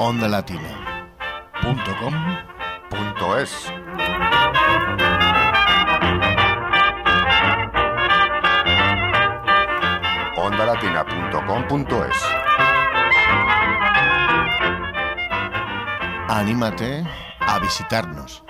ondalatina.com.es. ondalatina.com.es. Anímate a visitarnos.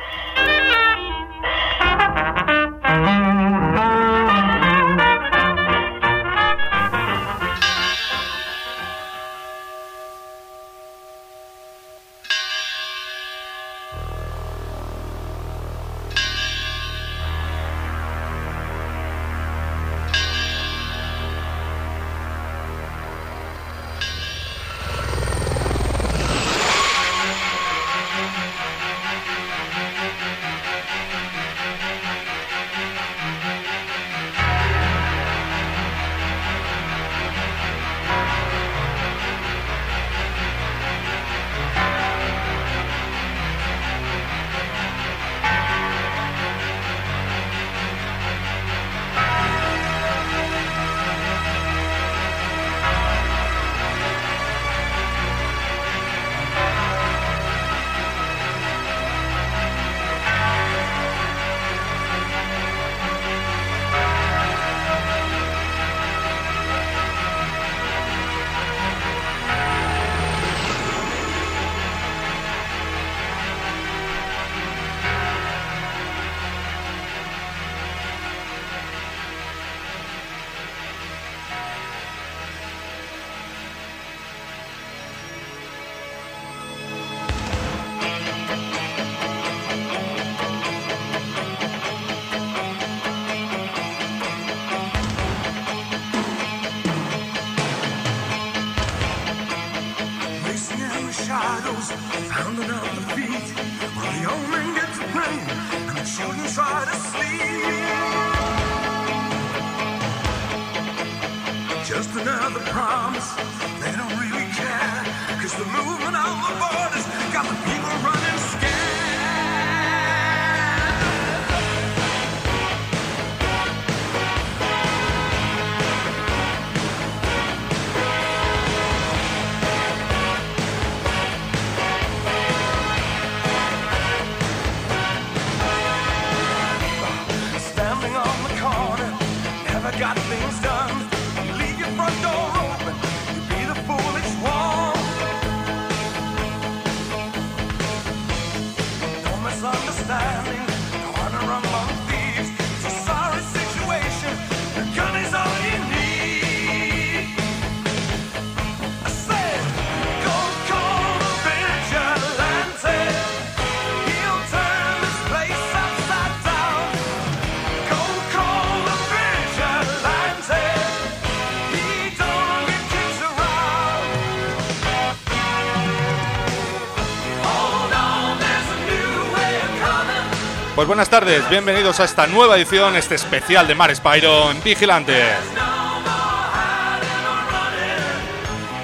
Buenas tardes, bienvenidos a esta nueva edición, este especial de Mar Spyro en Vigilante. No more hiding or running.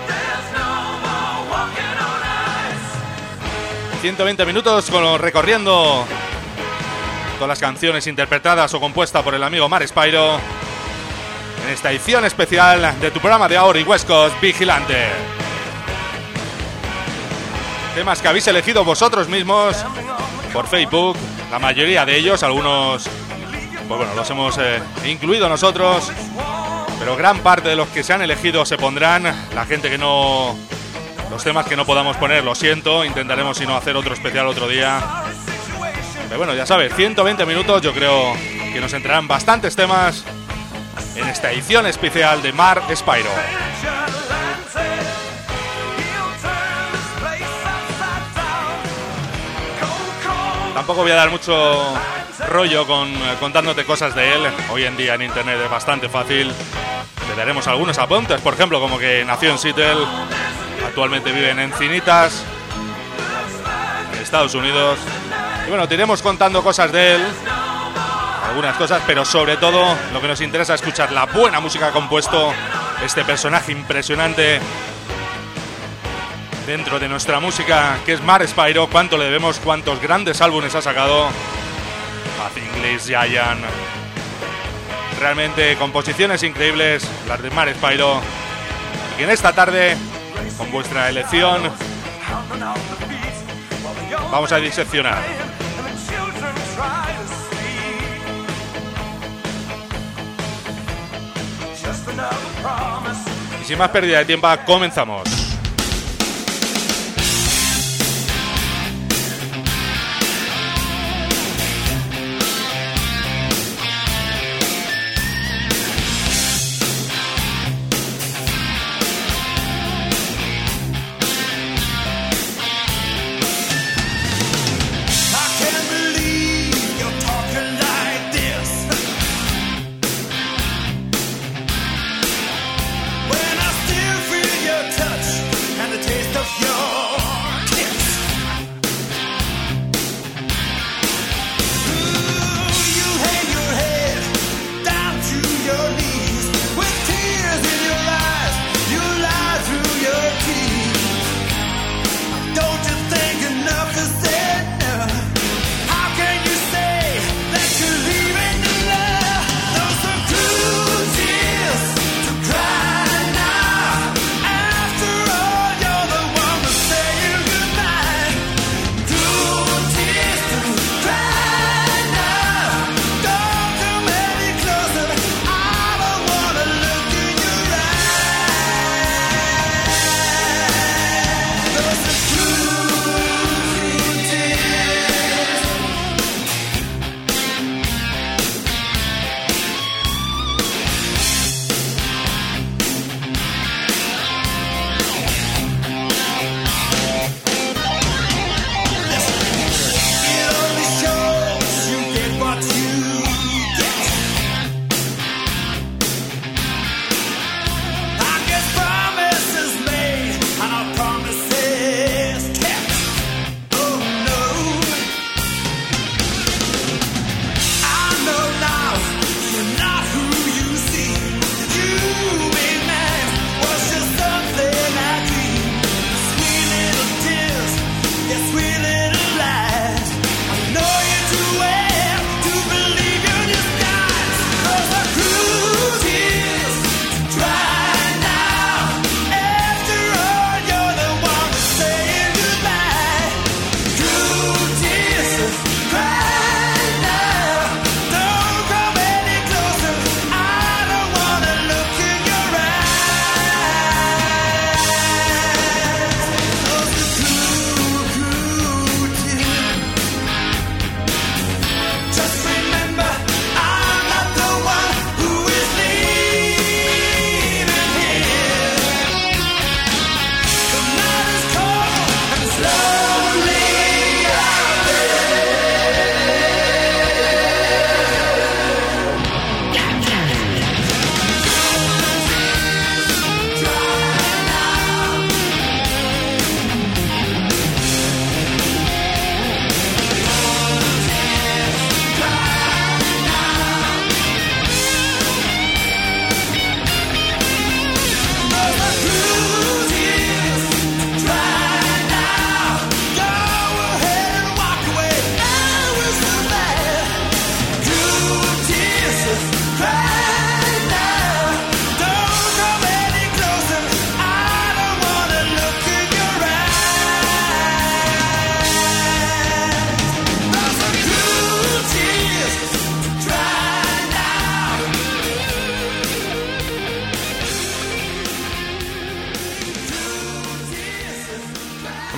There's no more walking on ice. 120 minutos recorriendo todas las canciones interpretadas o compuestas por el amigo Mar Spyro en esta edición especial de tu programa de ahora y Coast Vigilante. Temas que habéis elegido vosotros mismos por Facebook, la mayoría de ellos, algunos, pues bueno, los hemos eh, incluido nosotros, pero gran parte de los que se han elegido se pondrán. La gente que no, los temas que no podamos poner, lo siento, intentaremos si no hacer otro especial otro día. Pero bueno, ya sabes, 120 minutos, yo creo que nos entrarán bastantes temas en esta edición especial de Mar Spyro. Tampoco voy a dar mucho rollo con eh, contándote cosas de él. Hoy en día en internet es bastante fácil. Te daremos algunos apuntes, por ejemplo, como que nació en Seattle, actualmente vive en Encinitas, en Estados Unidos. Y bueno, te iremos contando cosas de él, algunas cosas, pero sobre todo lo que nos interesa es escuchar la buena música que ha compuesto este personaje impresionante dentro de nuestra música, que es Mar Spyro. ¿Cuánto le debemos? ¿Cuántos grandes álbumes ha sacado? Path English, Giant. Realmente composiciones increíbles, las de Mar Spyro. Y en esta tarde, con vuestra elección, Vamos a diseccionar. Y sin más pérdida de tiempo, comenzamos.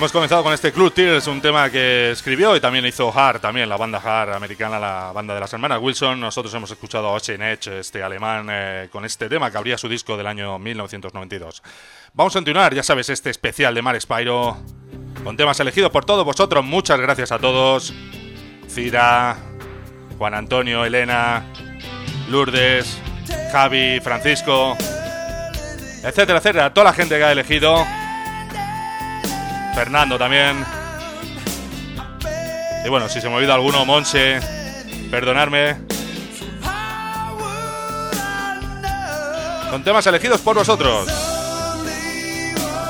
Hemos comenzado con este Club Tears, un tema que escribió y también hizo Hard, también la banda Hard americana, la banda de las hermanas Wilson. Nosotros hemos escuchado a Ocean Edge, este alemán, eh, con este tema que abría su disco del año 1992. Vamos a continuar, ya sabes, este especial de Mar Spyro, con temas elegidos por todos vosotros. Muchas gracias a todos. Cira, Juan Antonio, Elena, Lourdes, Javi, Francisco, etcétera, etcétera. Toda la gente que ha elegido. Fernando también. Y bueno, si se me ha olvidado alguno, Monse, perdonarme. Con temas elegidos por vosotros.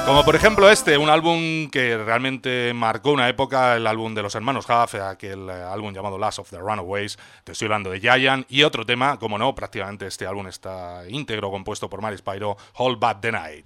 Como por ejemplo este, un álbum que realmente marcó una época, el álbum de los hermanos Huff, aquel eh, álbum llamado Last of the Runaways, te estoy hablando de Giant, y otro tema, como no, prácticamente este álbum está íntegro, compuesto por Mary Spyro, Hold Back the Night.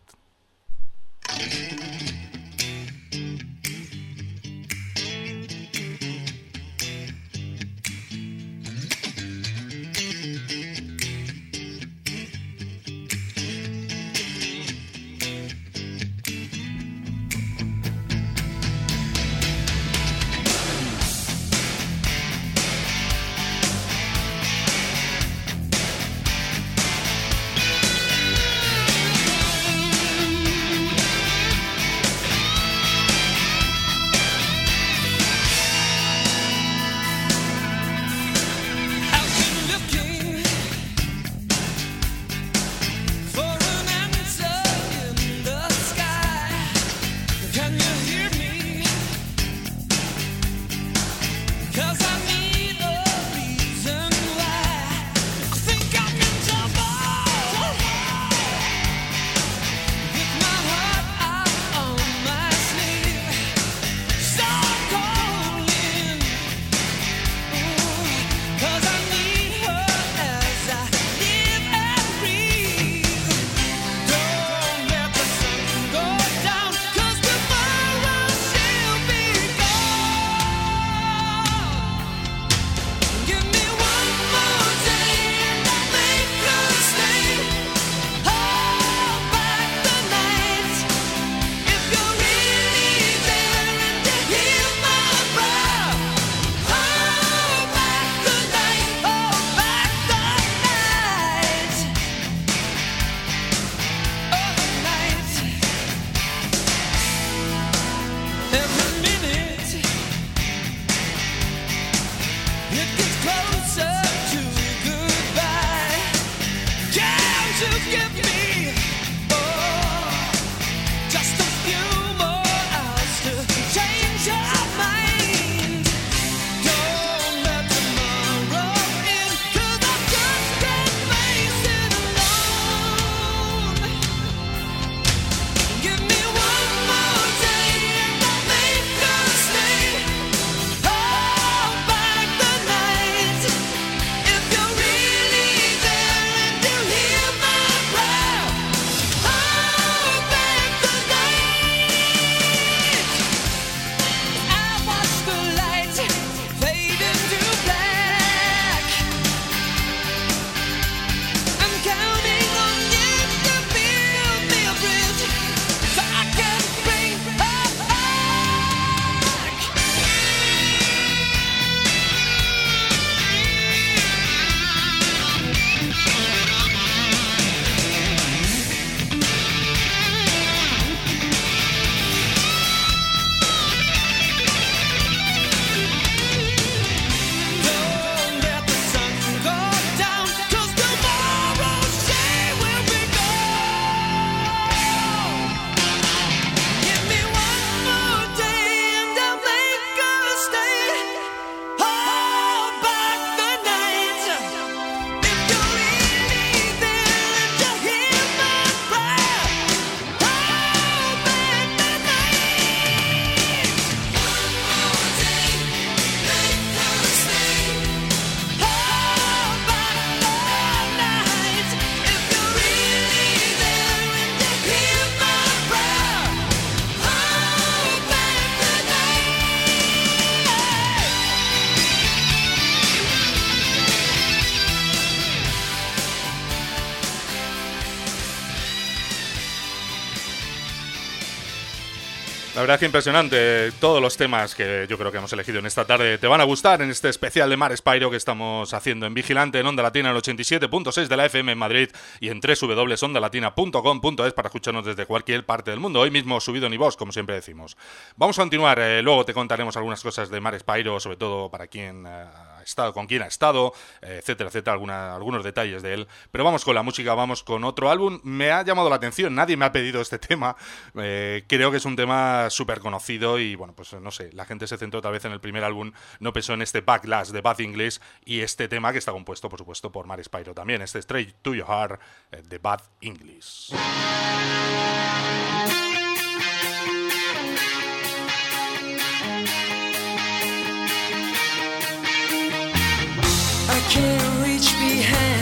Impresionante. Todos los temas que yo creo que hemos elegido en esta tarde te van a gustar en este especial de Mar Spyro que estamos haciendo en Vigilante en Onda Latina en el 87.6 de la FM en Madrid y en www.ondalatina.com.es para escucharnos desde cualquier parte del mundo. Hoy mismo subido ni voz, como siempre decimos. Vamos a continuar. Eh, luego te contaremos algunas cosas de Mar Spyro, sobre todo para quien... Eh, estado, con quién ha estado, etcétera, etcétera, alguna, algunos detalles de él. Pero vamos con la música, vamos con otro álbum. Me ha llamado la atención, nadie me ha pedido este tema. Eh, creo que es un tema súper conocido y bueno, pues no sé, la gente se centró tal vez en el primer álbum, no pensó en este Backlash de Bad English y este tema que está compuesto, por supuesto, por Mar Spyro también, este Straight to Your Heart eh, de Bad English. Can't reach behind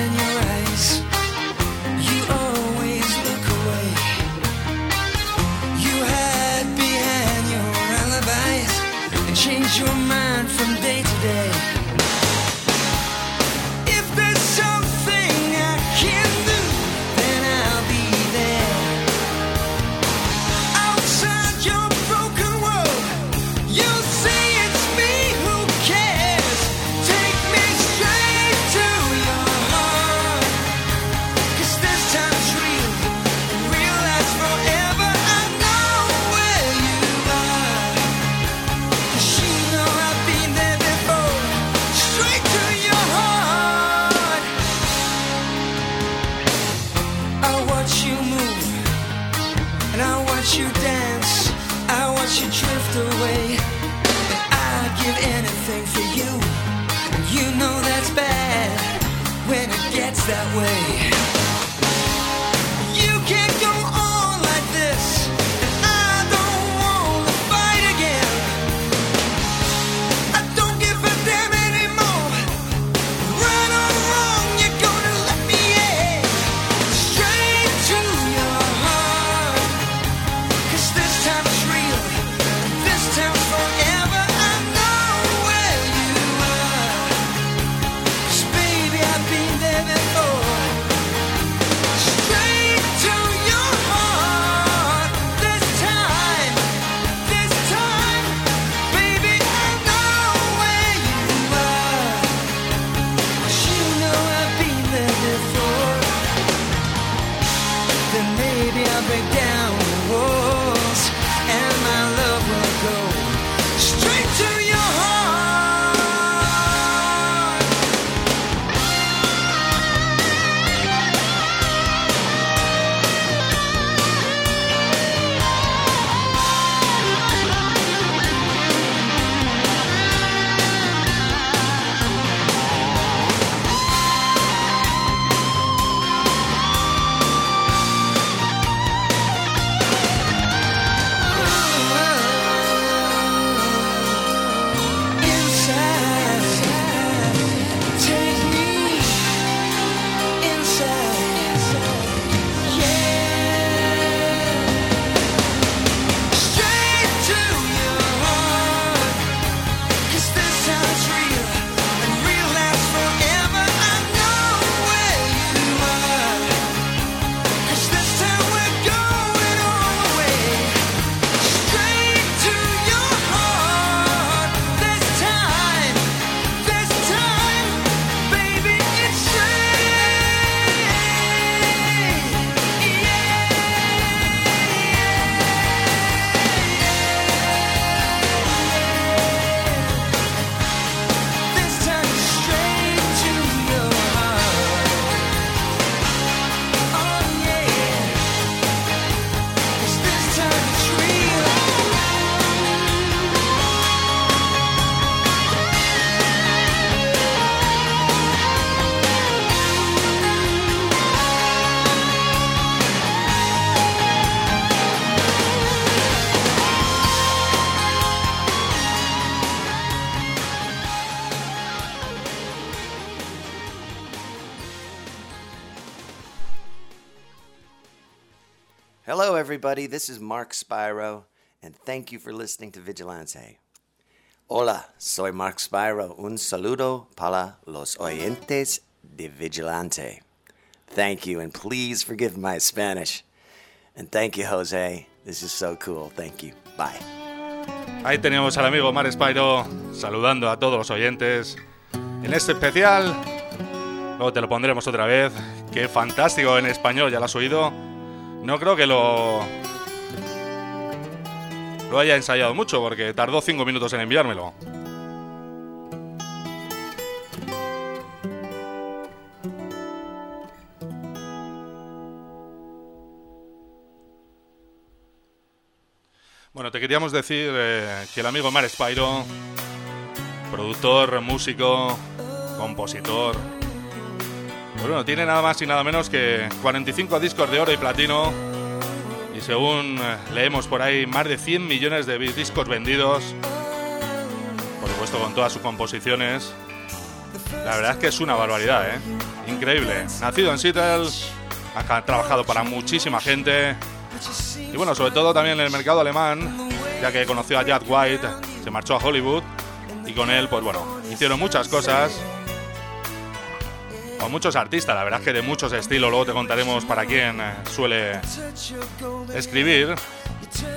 Hello, everybody. This is Mark Spyro, and thank you for listening to Vigilante. Hola, soy Mark Spyro. Un saludo para los oyentes de Vigilante. Thank you, and please forgive my Spanish. And thank you, Jose. This is so cool. Thank you. Bye. Ahí teníamos al amigo Mar Spyro saludando a todos los oyentes en este especial. Luego te lo pondremos otra vez. Qué fantástico en español, ya lo has oído. No creo que lo lo haya ensayado mucho porque tardó 5 minutos en enviármelo. Bueno, te queríamos decir eh, que el amigo Mar Spyro, productor, músico, compositor, pues bueno, tiene nada más y nada menos que 45 discos de oro y platino. Y según eh, leemos por ahí, más de 100 millones de discos vendidos. Por supuesto, con todas sus composiciones. La verdad es que es una barbaridad, ¿eh? Increíble. Nacido en Seattle, ha trabajado para muchísima gente. Y bueno, sobre todo también en el mercado alemán, ya que conoció a Jack White, se marchó a Hollywood. Y con él, pues bueno, hicieron muchas cosas con muchos artistas, la verdad es que de muchos estilos, luego te contaremos para quién eh, suele escribir.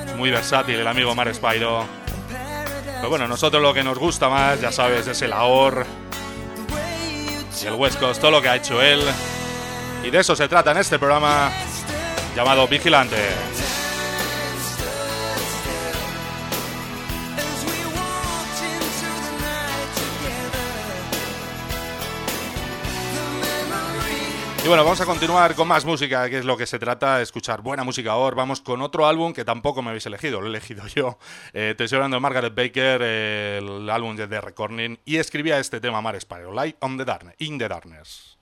Es muy versátil el amigo Mar Spyro. Pero bueno, nosotros lo que nos gusta más, ya sabes, es el AOR y el West Coast, todo lo que ha hecho él. Y de eso se trata en este programa llamado Vigilante. Y bueno, vamos a continuar con más música, que es lo que se trata, escuchar buena música ahora. Vamos con otro álbum que tampoco me habéis elegido, lo he elegido yo. Eh, te estoy hablando de Margaret Baker, el álbum de The Recording, y escribía este tema Mar Sparrow, Light on the Darkness, in the Darkness.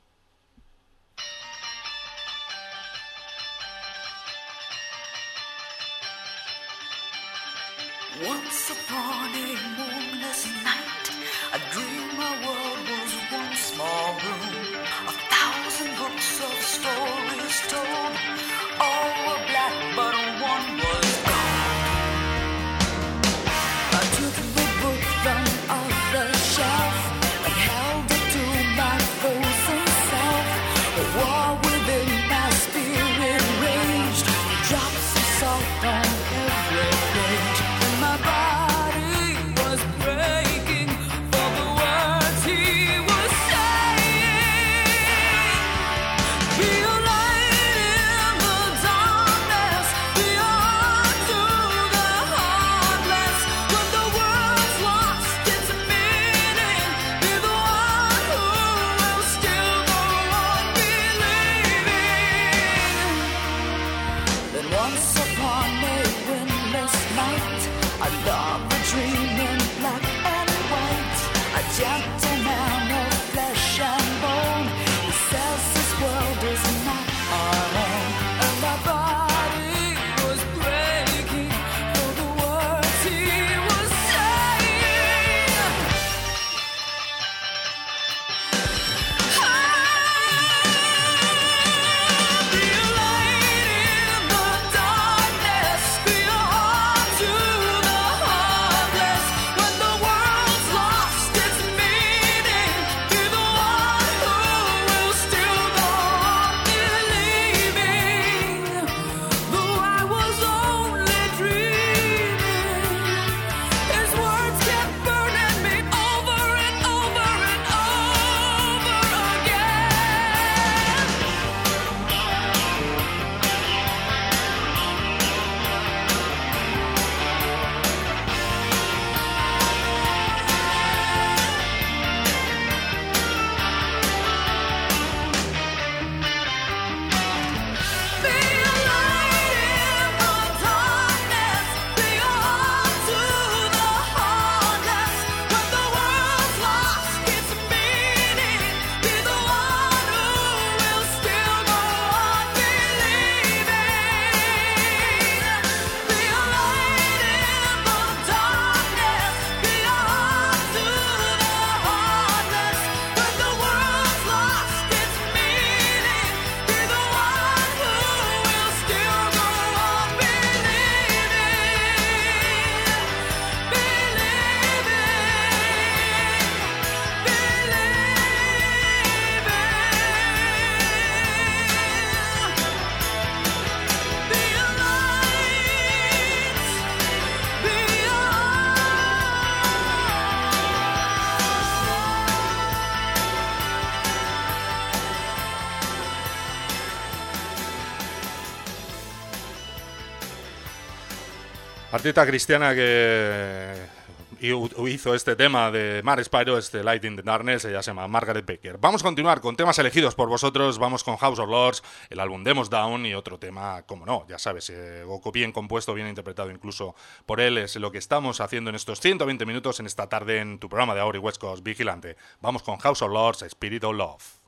artista cristiana que hizo este tema de Mar Spyro, este Light in the Darkness, ella se llama Margaret Baker. Vamos a continuar con temas elegidos por vosotros, vamos con House of Lords, el álbum Demos Down y otro tema, como no, ya sabes, eh, bien compuesto, bien interpretado incluso por él, es lo que estamos haciendo en estos 120 minutos en esta tarde en tu programa de Auri West Coast Vigilante. Vamos con House of Lords, Spirit of Love.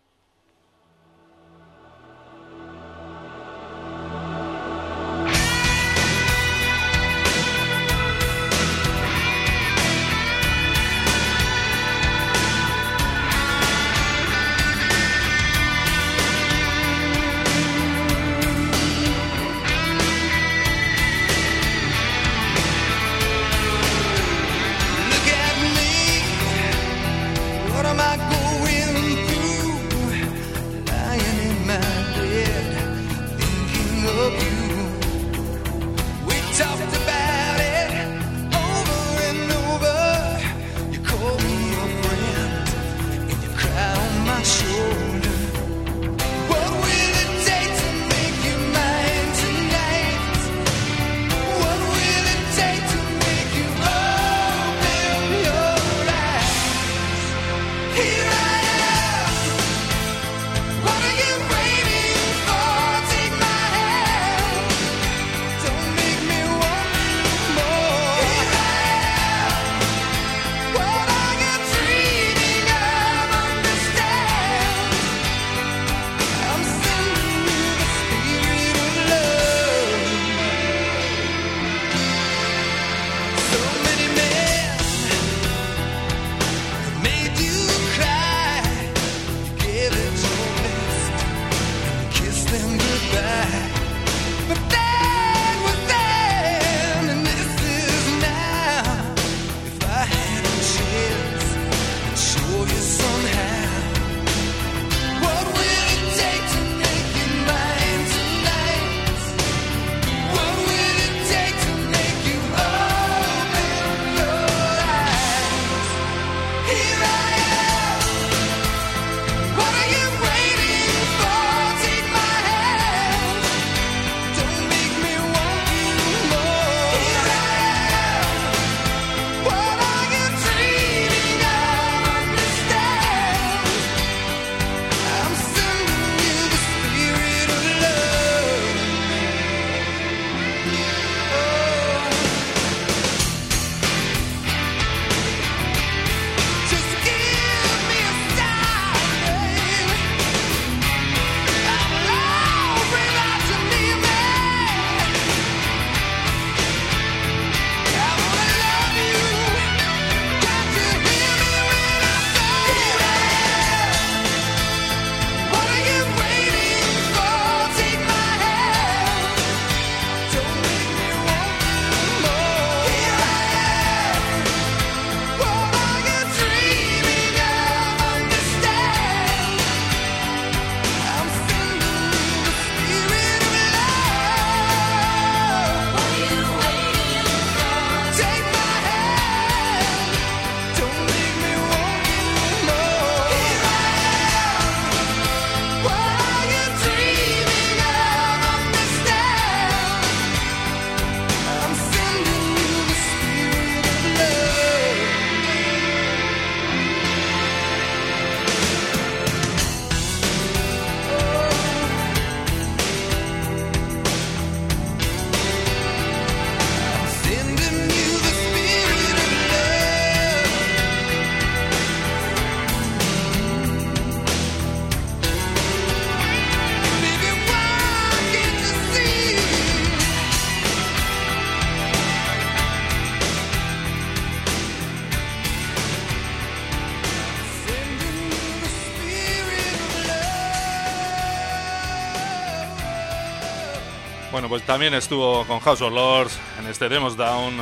Pues también estuvo con House of Lords en este Demos Down.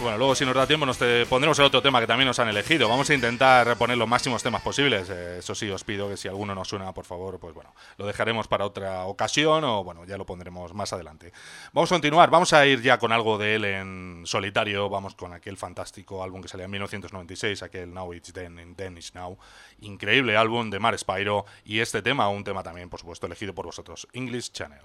Bueno, luego si nos da tiempo nos pondremos el otro tema que también nos han elegido. Vamos a intentar reponer los máximos temas posibles. Eh, eso sí, os pido que si alguno nos suena, por favor, pues bueno, lo dejaremos para otra ocasión o bueno, ya lo pondremos más adelante. Vamos a continuar, vamos a ir ya con algo de él en solitario. Vamos con aquel fantástico álbum que salió en 1996, aquel Now It's Then Then It's Now. Increíble álbum de Mar Spyro y este tema, un tema también, por supuesto, elegido por vosotros, English Channel.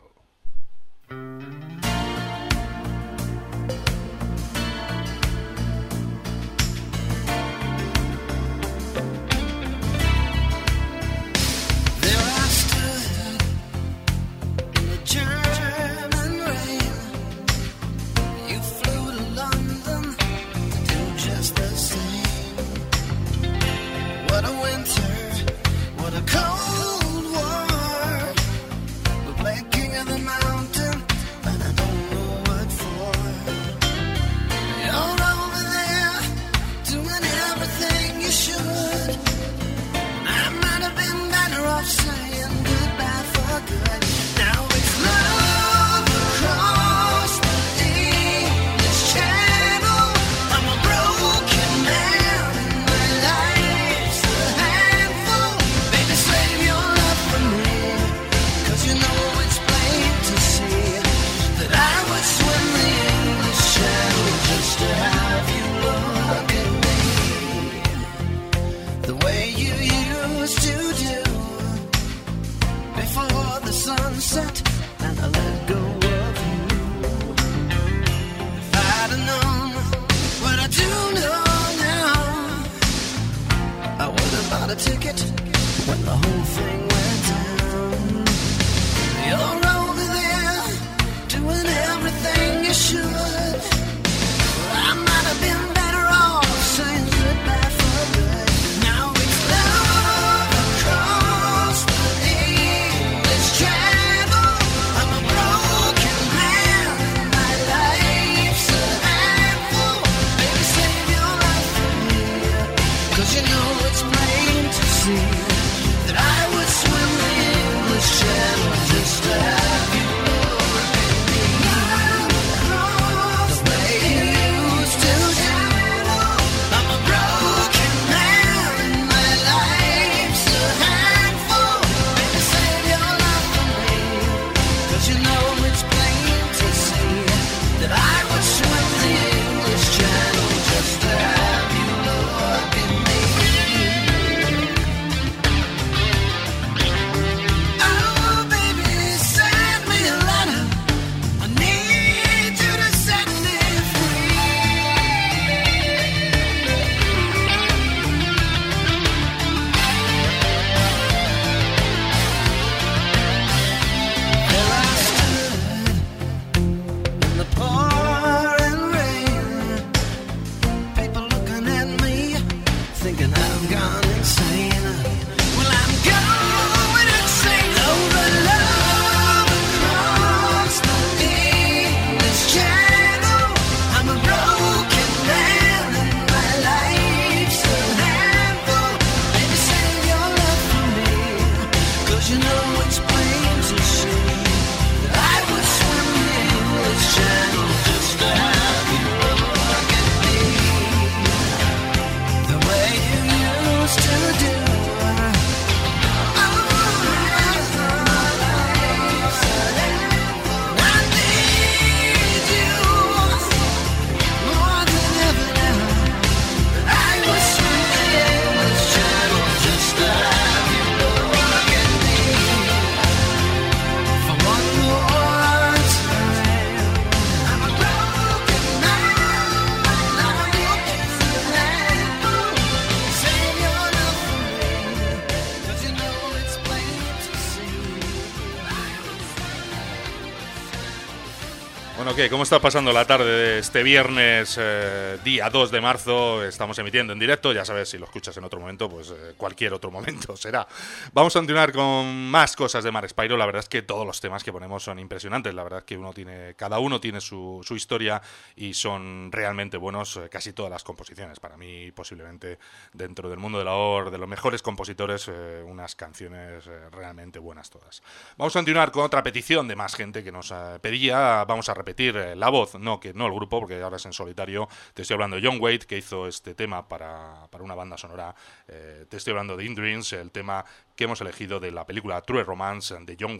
¿Cómo está pasando la tarde de este viernes, eh, día 2 de marzo? Estamos emitiendo en directo, ya sabes, si lo escuchas en otro momento, pues eh, cualquier otro momento será. Vamos a continuar con más cosas de Mar Spyro. La verdad es que todos los temas que ponemos son impresionantes. La verdad es que uno tiene, cada uno tiene su, su historia y son realmente buenos eh, casi todas las composiciones. Para mí, posiblemente, dentro del mundo de la OR, de los mejores compositores, eh, unas canciones eh, realmente buenas todas. Vamos a continuar con otra petición de más gente que nos pedía. Vamos a repetir la voz, no que no el grupo, porque ahora es en solitario. Te estoy hablando de John Wade, que hizo este tema para, para una banda sonora. Te estoy hablando de In Dreams, el tema que hemos elegido de la película True Romance de John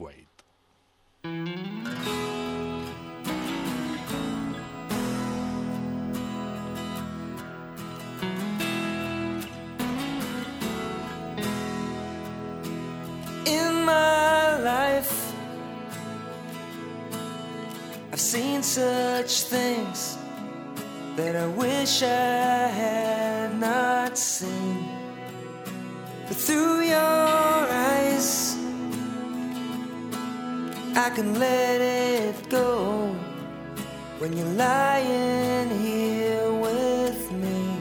life. I've seen such things that I wish I had not seen. But through your eyes, I can let it go when you're lying here with me.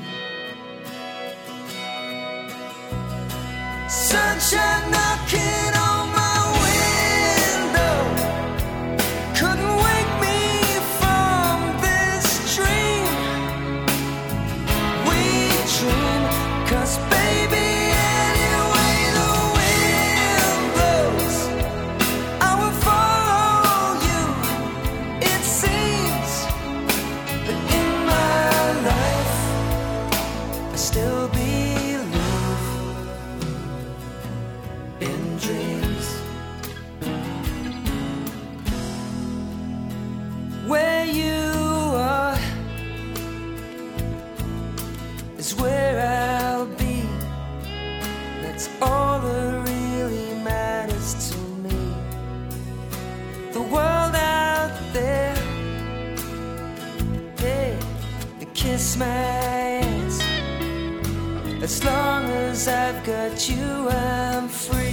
Sunshine knocking I've got you, I'm. Free.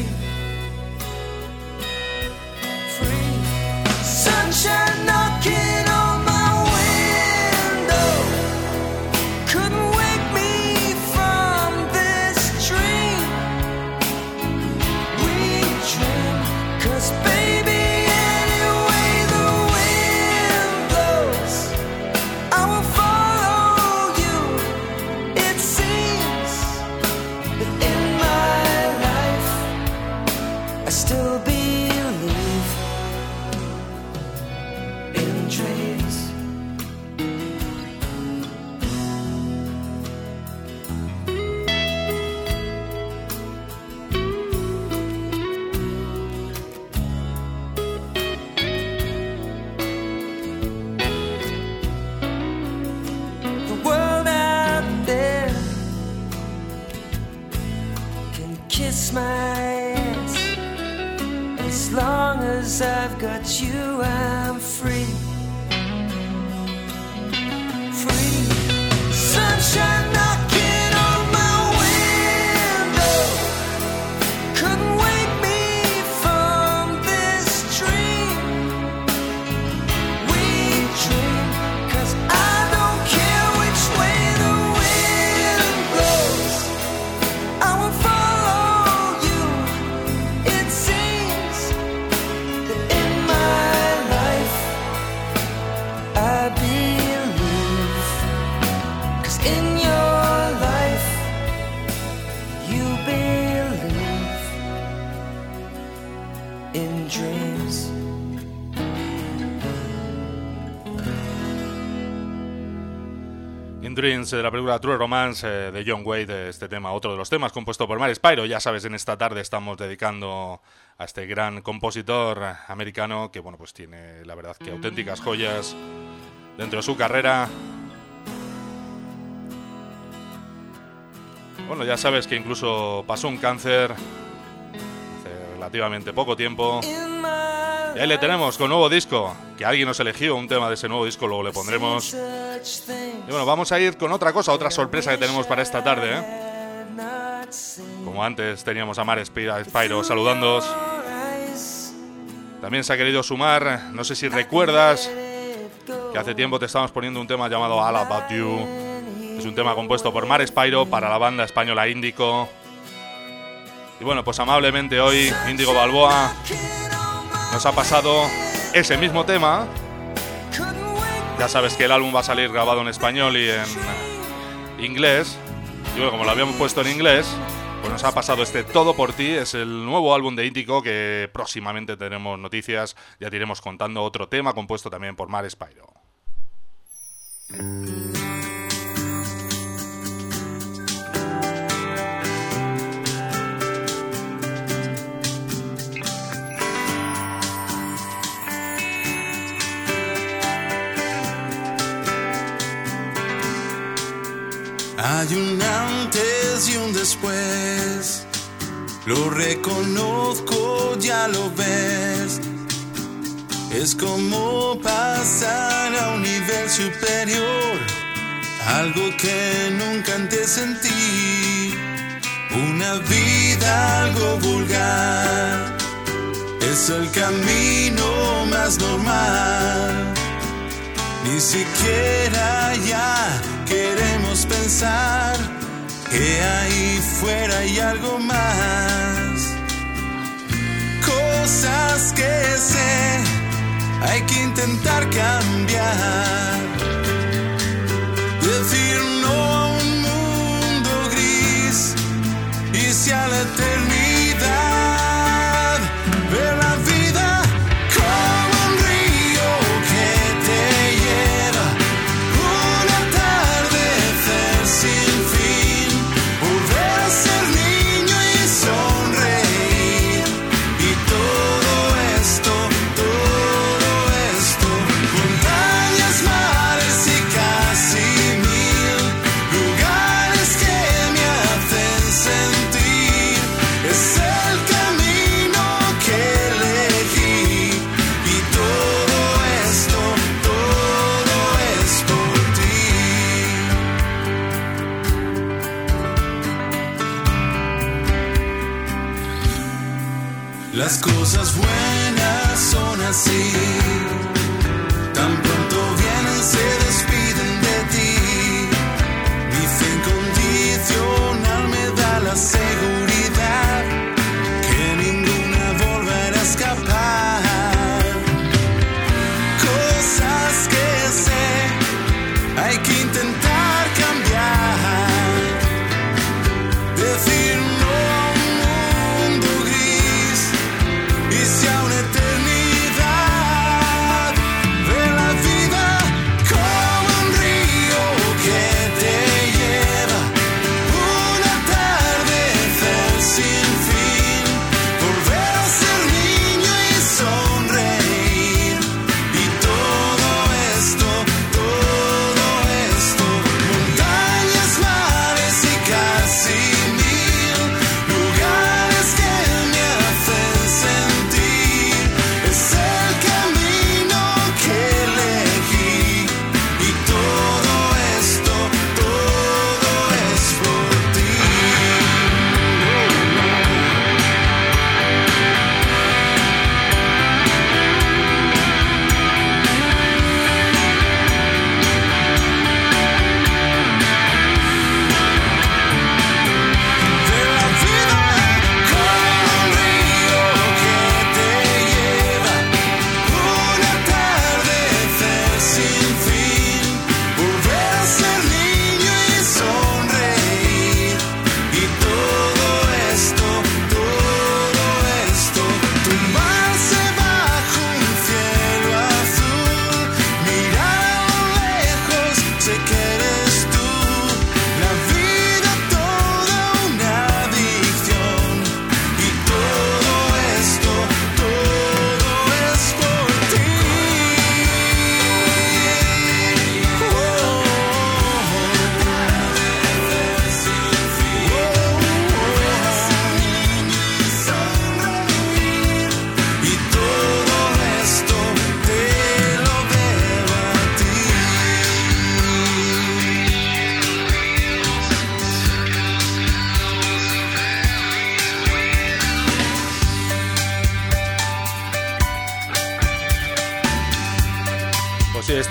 De la película True Romance eh, de John Wade, este tema, otro de los temas compuesto por Mar Spyro. Ya sabes, en esta tarde estamos dedicando a este gran compositor americano que, bueno, pues tiene la verdad que auténticas joyas dentro de su carrera. Bueno, ya sabes que incluso pasó un cáncer hace relativamente poco tiempo. Ahí le tenemos con nuevo disco, que alguien nos eligió un tema de ese nuevo disco, luego le pondremos. Y bueno, vamos a ir con otra cosa, otra sorpresa que tenemos para esta tarde, ¿eh? Como antes teníamos a Mar Spy- Spyro saludándoos. También se ha querido sumar, no sé si recuerdas, que hace tiempo te estamos poniendo un tema llamado All About You. Es un tema compuesto por Mar Spyro para la banda española Índico. Y bueno, pues amablemente hoy Índigo Balboa nos ha pasado ese mismo tema. Ya sabes que el álbum va a salir grabado en español y en inglés. Y bueno, como lo habíamos puesto en inglés, pues nos ha pasado este Todo por ti. Es el nuevo álbum de Índico que próximamente tenemos noticias. Ya te iremos contando otro tema compuesto también por Mar Spyro. Hay un antes y un después. Lo reconozco, ya lo ves. Es como pasar a un nivel superior. Algo que nunca antes sentí. Una vida algo vulgar. Es el camino más normal. Ni siquiera ya queremos pensar que ahí fuera hay algo más. Cosas que sé, hay que intentar cambiar. Decir no a un mundo gris y si a la eternidad Las cosas buenas son así. Tan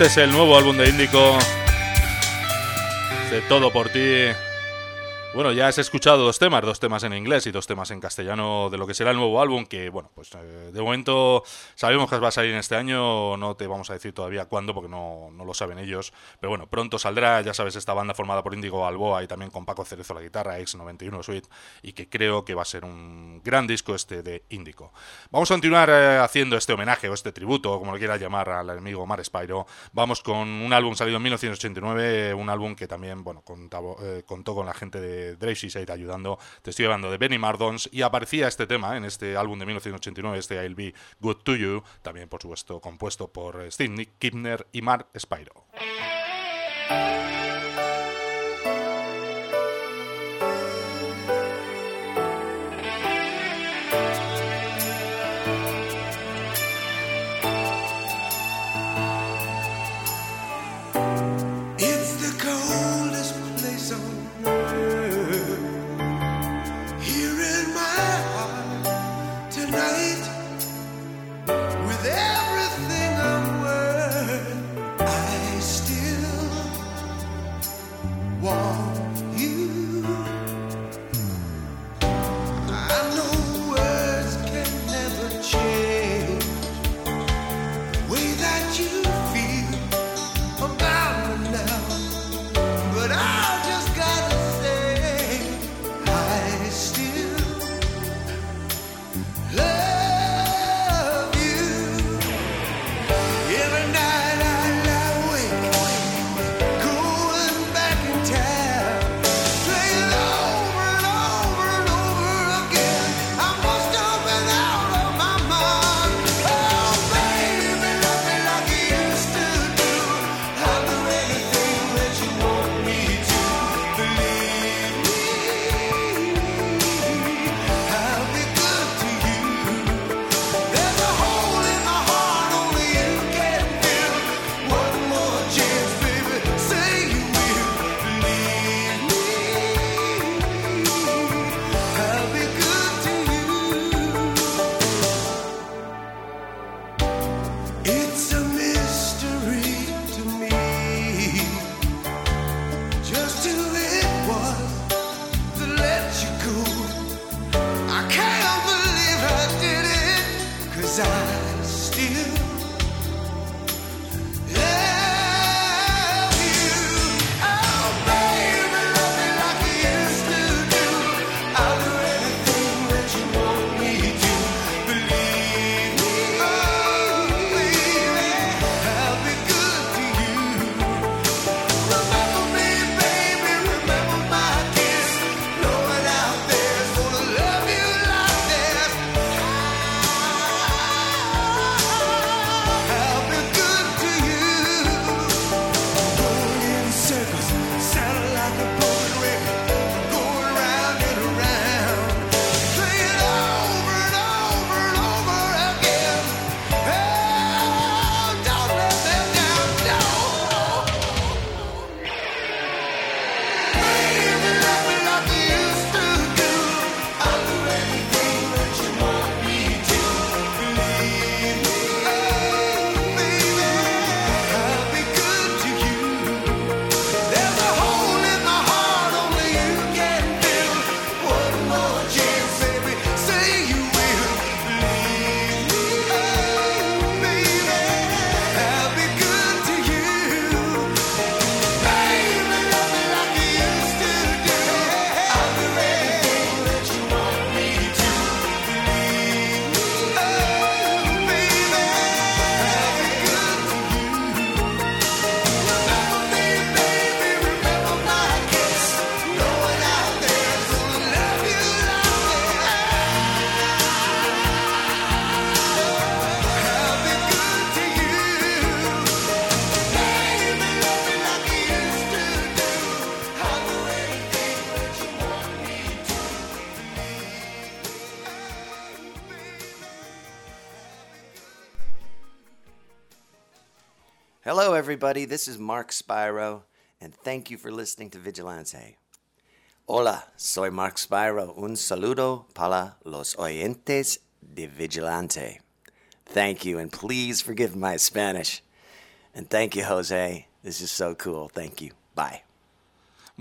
Este es el nuevo álbum de Índico. De todo por ti. Bueno, ya has escuchado dos temas, dos temas en inglés y dos temas en castellano de lo que será el nuevo álbum, que bueno, pues eh, de momento sabemos que va a salir en este año, no te vamos a decir todavía cuándo porque no, no lo saben ellos, pero bueno, pronto saldrá, ya sabes, esta banda formada por Índigo Balboa y también con Paco Cerezo la guitarra, X91 Suite, y que creo que va a ser un gran disco este de Índico. Vamos a continuar eh, haciendo este homenaje o este tributo, como lo quiera llamar al amigo Mar Spyro. Vamos con un álbum salido en 1989, un álbum que también, bueno, contaba- eh, contó con la gente de Dave Seaside ayudando. Te estoy hablando de Benny Mardons y aparecía este tema en este álbum de 1989, este I'll Be Good to You, también por supuesto compuesto por Steve Nick Kipner y Mark Spyro. Everybody. This is Mark Spyro, and thank you for listening to Vigilante. Hola, soy Mark Spyro. Un saludo para los oyentes de Vigilante. Thank you, and please forgive my Spanish. And thank you, Jose. This is so cool. Thank you. Bye.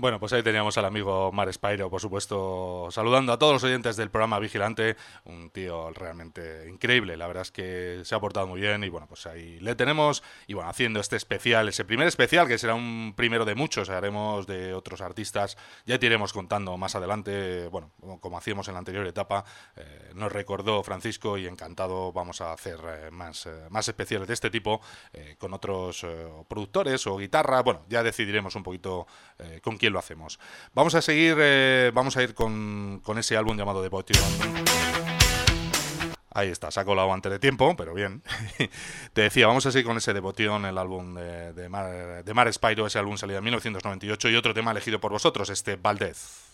Bueno, pues ahí teníamos al amigo Mar Spyro, por supuesto, saludando a todos los oyentes del programa Vigilante. Un tío realmente increíble, la verdad es que se ha portado muy bien y bueno, pues ahí le tenemos. Y bueno, haciendo este especial, ese primer especial que será un primero de muchos, haremos de otros artistas, ya te iremos contando más adelante. Bueno, como hacíamos en la anterior etapa, eh, nos recordó Francisco y encantado vamos a hacer eh, más, eh, más especiales de este tipo eh, con otros eh, productores o guitarra. Bueno, ya decidiremos un poquito eh, con quién lo hacemos. Vamos a seguir, eh, vamos a ir con, con ese álbum llamado Devotion. Ahí está, se ha colado antes de tiempo, pero bien. Te decía, vamos a seguir con ese Devotion, el álbum de, de, Mar, de Mar Spyro, ese álbum salido en 1998 y otro tema elegido por vosotros, este Valdez.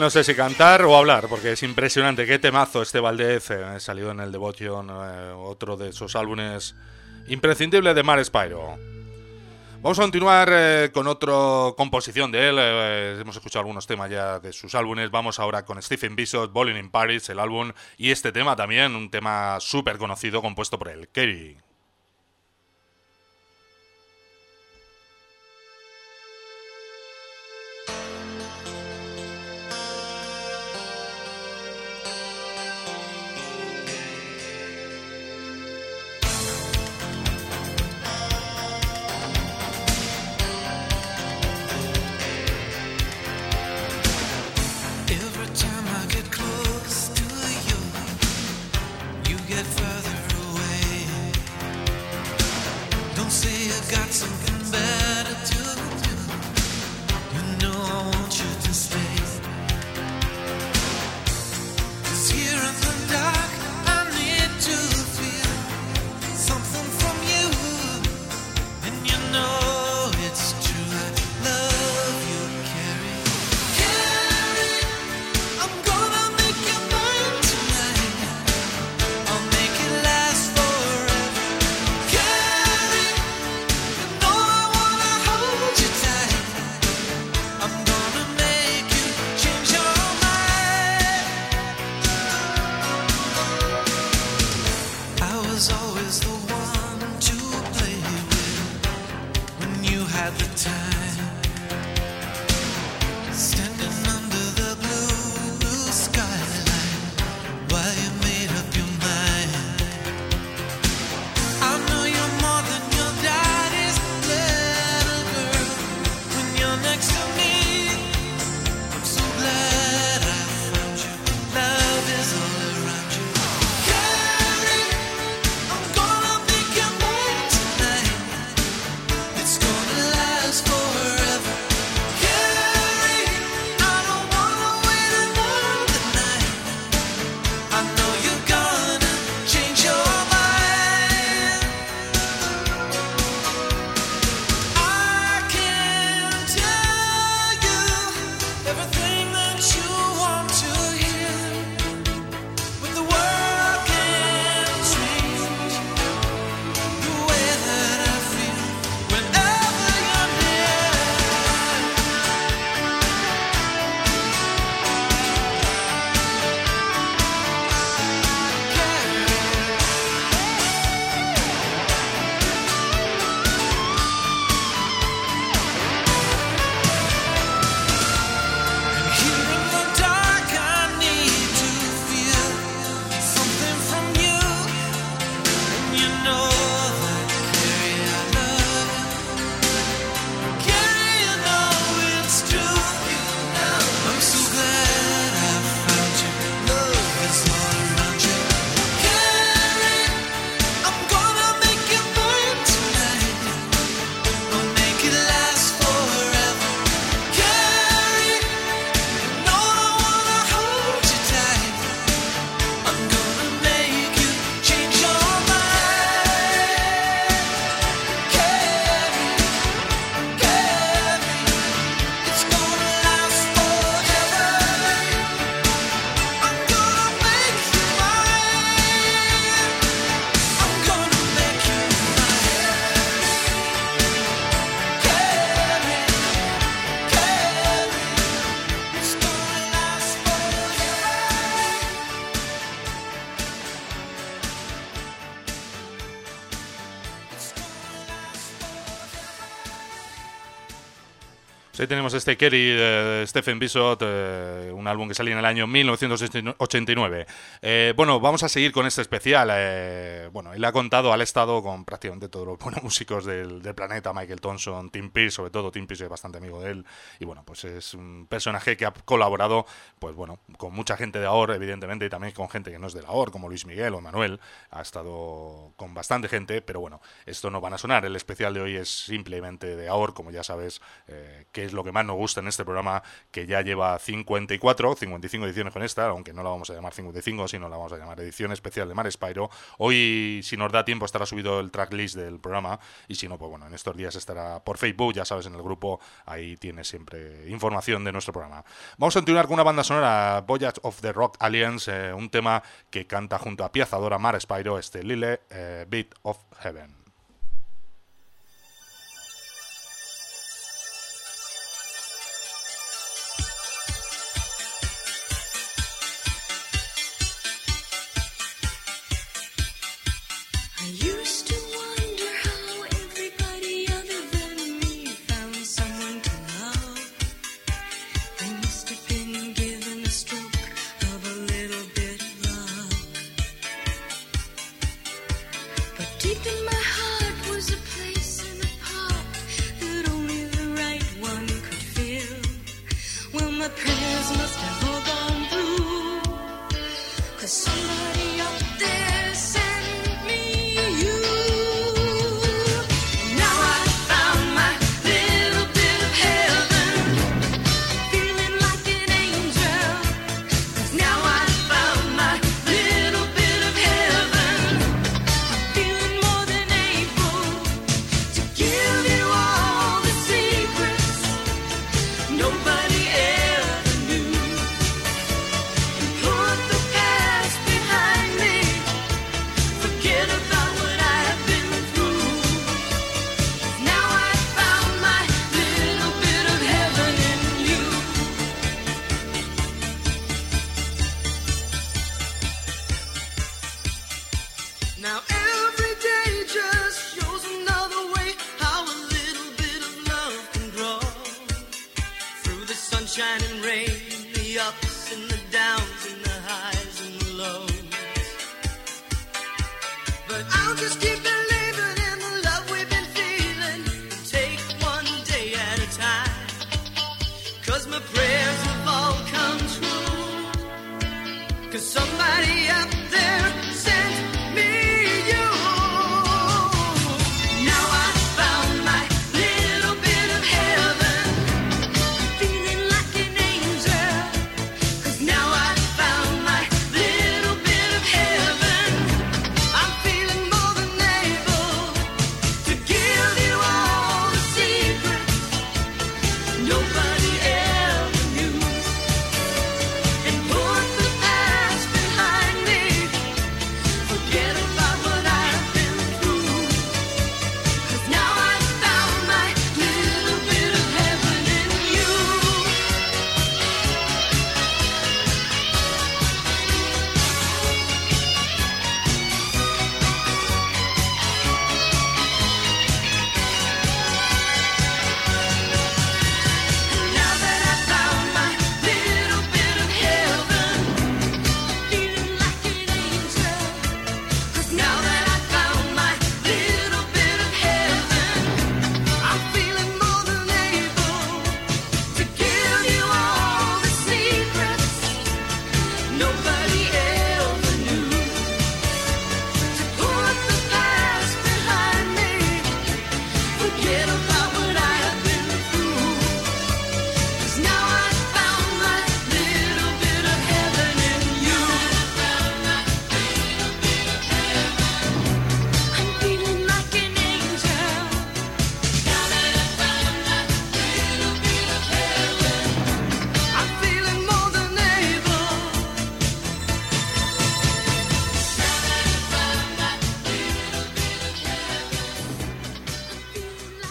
No sé si cantar o hablar, porque es impresionante. Qué temazo este Valdez. eh, salido en el Devotion, eh, otro de esos álbumes imprescindibles de Mar Spyro. Vamos a continuar eh, con otra composición de él. eh, hemos escuchado algunos temas ya de sus álbumes. Vamos ahora con Stephen Bishop, Bowling in Paris, el álbum. Y este tema también, un tema súper conocido compuesto por él, Kerry. ez tekeri e, Stephen Bizot e, eh, un álbum que salió en el año 1989. Eh, bueno, vamos a seguir con este especial. eh, bueno, él ha contado al estado con prácticamente todos los músicos del, planeta, Michael Thompson, Tim Pierce, sobre todo Tim Pierce es bastante amigo de él. Y bueno, pues es un personaje que ha colaborado, pues bueno, con mucha gente de AOR, evidentemente, y también con gente que no es de como Luis Miguel o Manuel. Ha estado con bastante gente, pero bueno, esto no van a sonar. El especial de hoy es simplemente de AOR, como ya sabes, eh, que es lo que más nos gusta en este programa, que ya lleva 54, 55 ediciones con esta, aunque no la vamos a llamar 55, sino la vamos a llamar edición especial de Mar Spyro. Hoy, si nos da tiempo, estará subido el tracklist del programa, y si no, pues bueno, en estos días estará por Facebook, ya sabes, en el grupo, ahí tienes siempre información de nuestro programa. Vamos a continuar con una banda sonora, Voyage of the Rock Alliance, eh, un tema que canta junto a Piazadora Mar Spyro, este Lile eh, Beat of Heaven.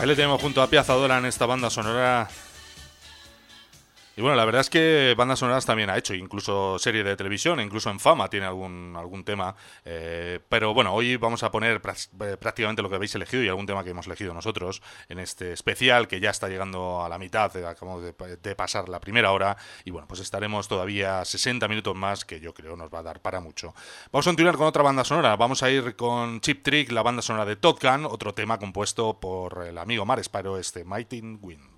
Le tenemos junto a Piazadora en esta banda sonora. Y bueno, la verdad es que bandas sonoras también ha hecho, incluso serie de televisión, incluso en fama tiene algún, algún tema. eh, pero bueno, hoy vamos a poner eh, prácticamente lo que habéis elegido y algún tema que hemos elegido nosotros en este especial que ya está llegando a la mitad, eh, acabamos de, de pasar la primera hora. Y bueno, pues estaremos todavía 60 minutos más, que yo creo nos va a dar para mucho. Vamos a continuar con otra banda sonora. Vamos a ir con Chip Trick, la banda sonora de Top otro tema compuesto por el amigo Mar Sparo, este Mighty Winds.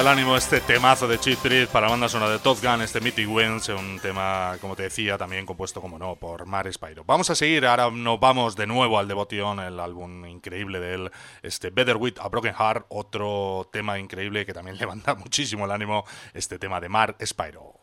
El ánimo este temazo de Cheap Trick para banda sonora de Top Gun, este Meeting Wins, un tema, como te decía, también compuesto, como no, por Mar Spyro. Vamos a seguir, ahora nos vamos de nuevo al Devotion, el álbum increíble de él, este Better With a Broken Heart, otro tema increíble que también levanta muchísimo el ánimo, este tema de Mar Spyro.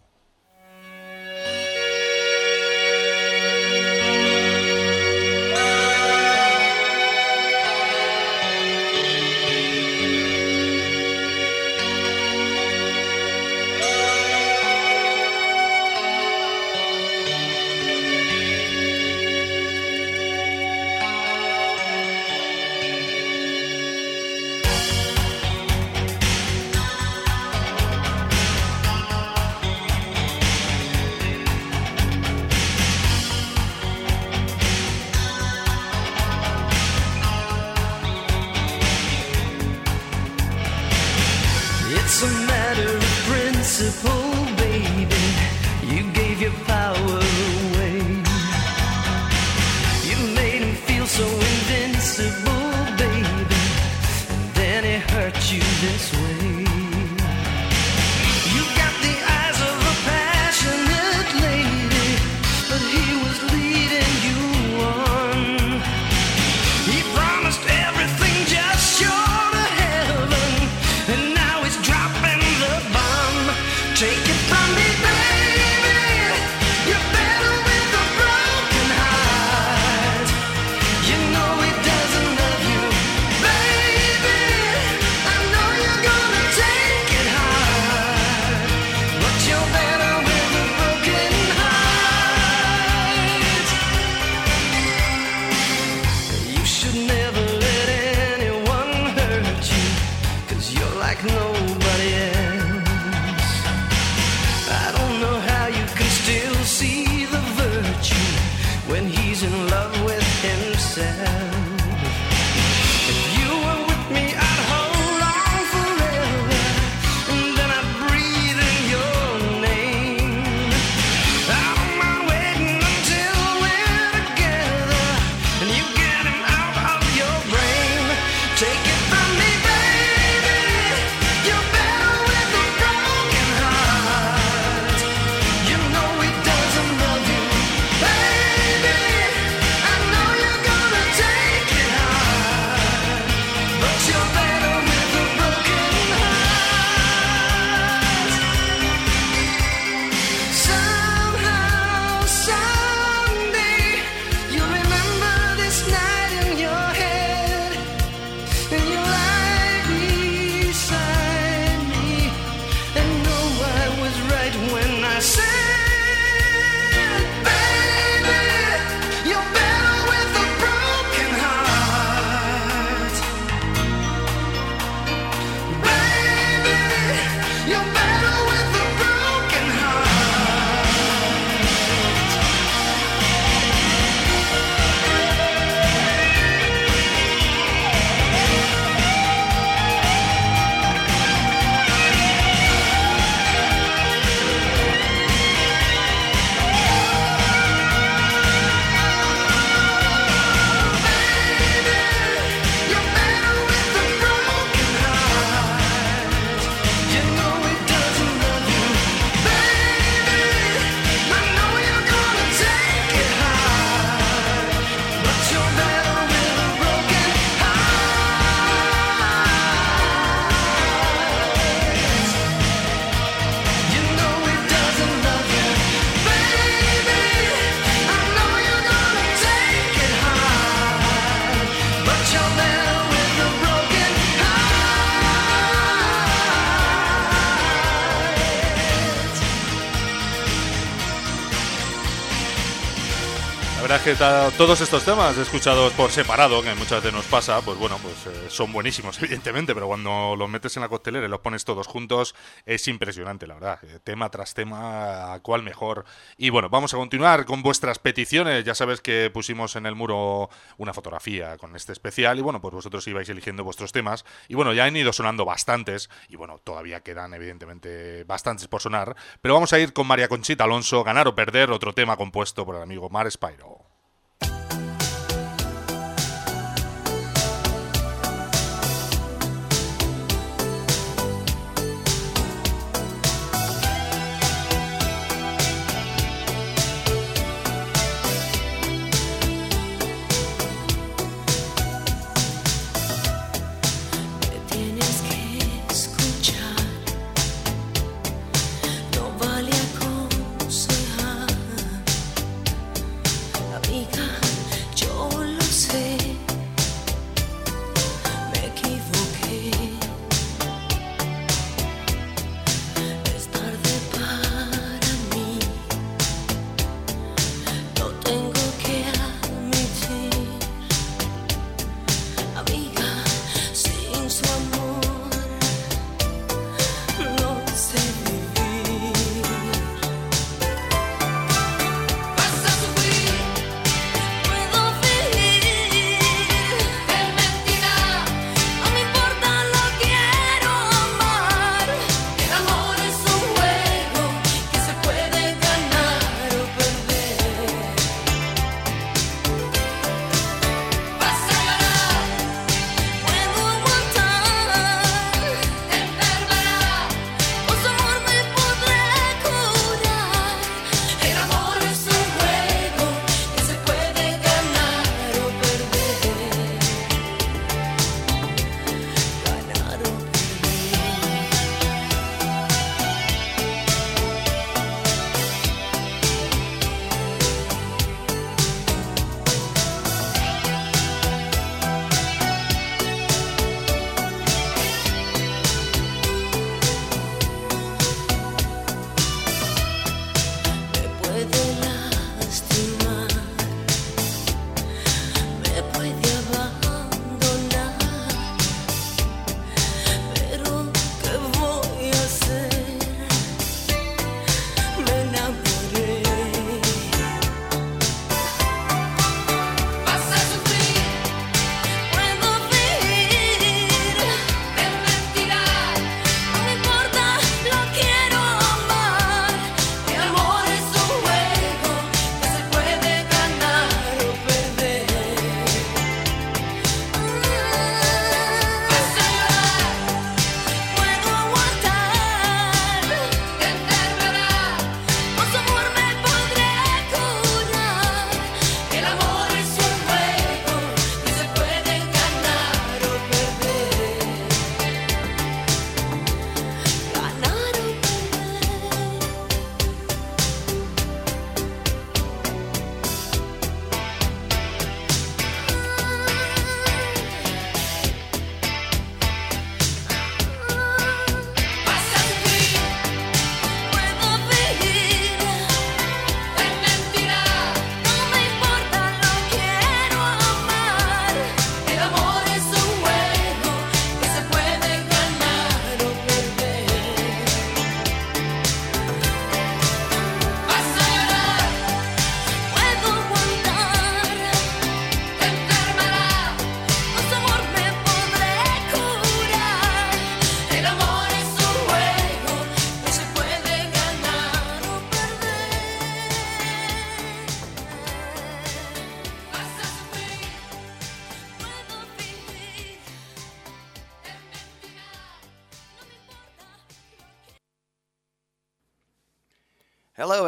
Que ta- todos estos temas escuchados por separado, que muchas veces nos pasa, pues bueno, pues eh, son buenísimos, evidentemente, pero cuando los metes en la costelera y los pones todos juntos, es impresionante, la verdad. Eh, Tema tras tema, a cuál mejor. Y bueno, vamos a continuar con vuestras peticiones. Ya sabes que pusimos en el muro una fotografía con este especial, y bueno, pues vosotros ibais eligiendo vuestros temas. Y bueno, ya han ido sonando bastantes, y bueno, todavía quedan, evidentemente, bastantes por sonar. Pero vamos a ir con María Conchita Alonso, Ganar o Perder, otro tema compuesto por el amigo Mar Spyro.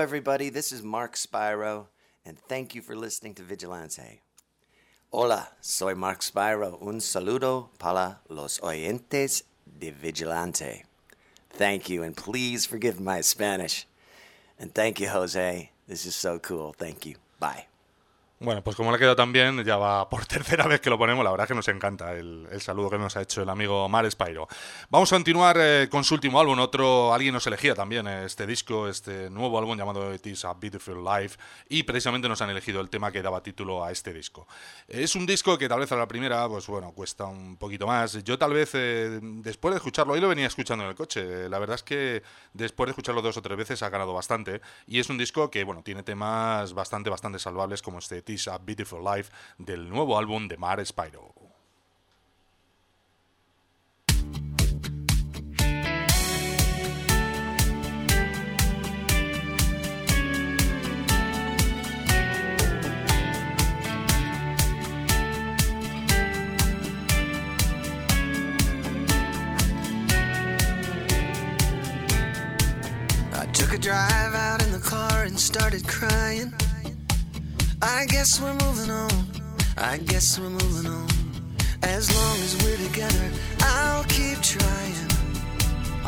Everybody. This is Mark Spyro, and thank you for listening to Vigilante. Hola, soy Mark Spyro. Un saludo para los oyentes de Vigilante. Thank you, and please forgive my Spanish. And thank you, Jose. This is so cool. Thank you. Bye. Bueno, pues como le ha quedado tan bien, ya va por tercera vez que lo ponemos. La verdad que nos encanta el, el saludo que nos ha hecho el amigo Mar Spyro. Vamos a continuar eh, con su último álbum. Otro, alguien nos elegía también eh, este disco, este nuevo álbum llamado It Is a Beautiful Life. Y precisamente nos han elegido el tema que daba título a este disco. Es un disco que tal vez a la primera, pues bueno, cuesta un poquito más. Yo tal vez, eh, después de escucharlo, hoy lo venía escuchando en el coche. La verdad es que después de escucharlo dos o tres veces ha ganado bastante. Y es un disco que, bueno, tiene temas bastante, bastante salvables como este It Is a Beautiful Life del nuevo álbum de Mar Spyro. Drive out in the car and started crying. I guess we're moving on. I guess we're moving on. As long as we're together, I'll keep trying.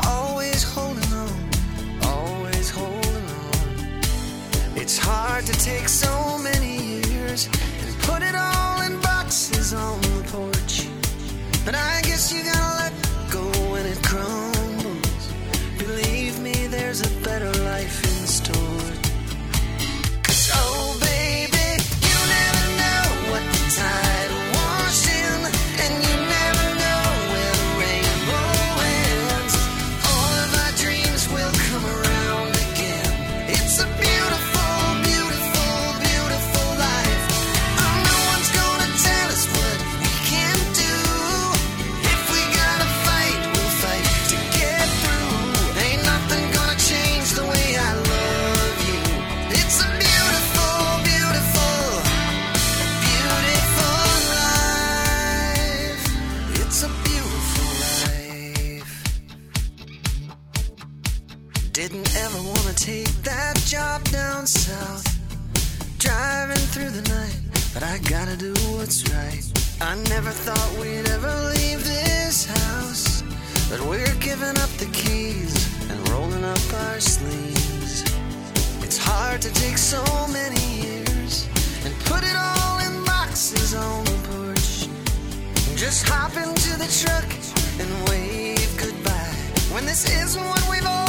Always holding on. Always holding on. It's hard to take so many years and put it all in boxes on the porch. But I guess you gotta let go when it crumbles. Believe me, there's a better life Driving through the night, but I gotta do what's right. I never thought we'd ever leave this house, but we're giving up the keys and rolling up our sleeves. It's hard to take so many years and put it all in boxes on the porch. Just hop into the truck and wave goodbye when this isn't what we've all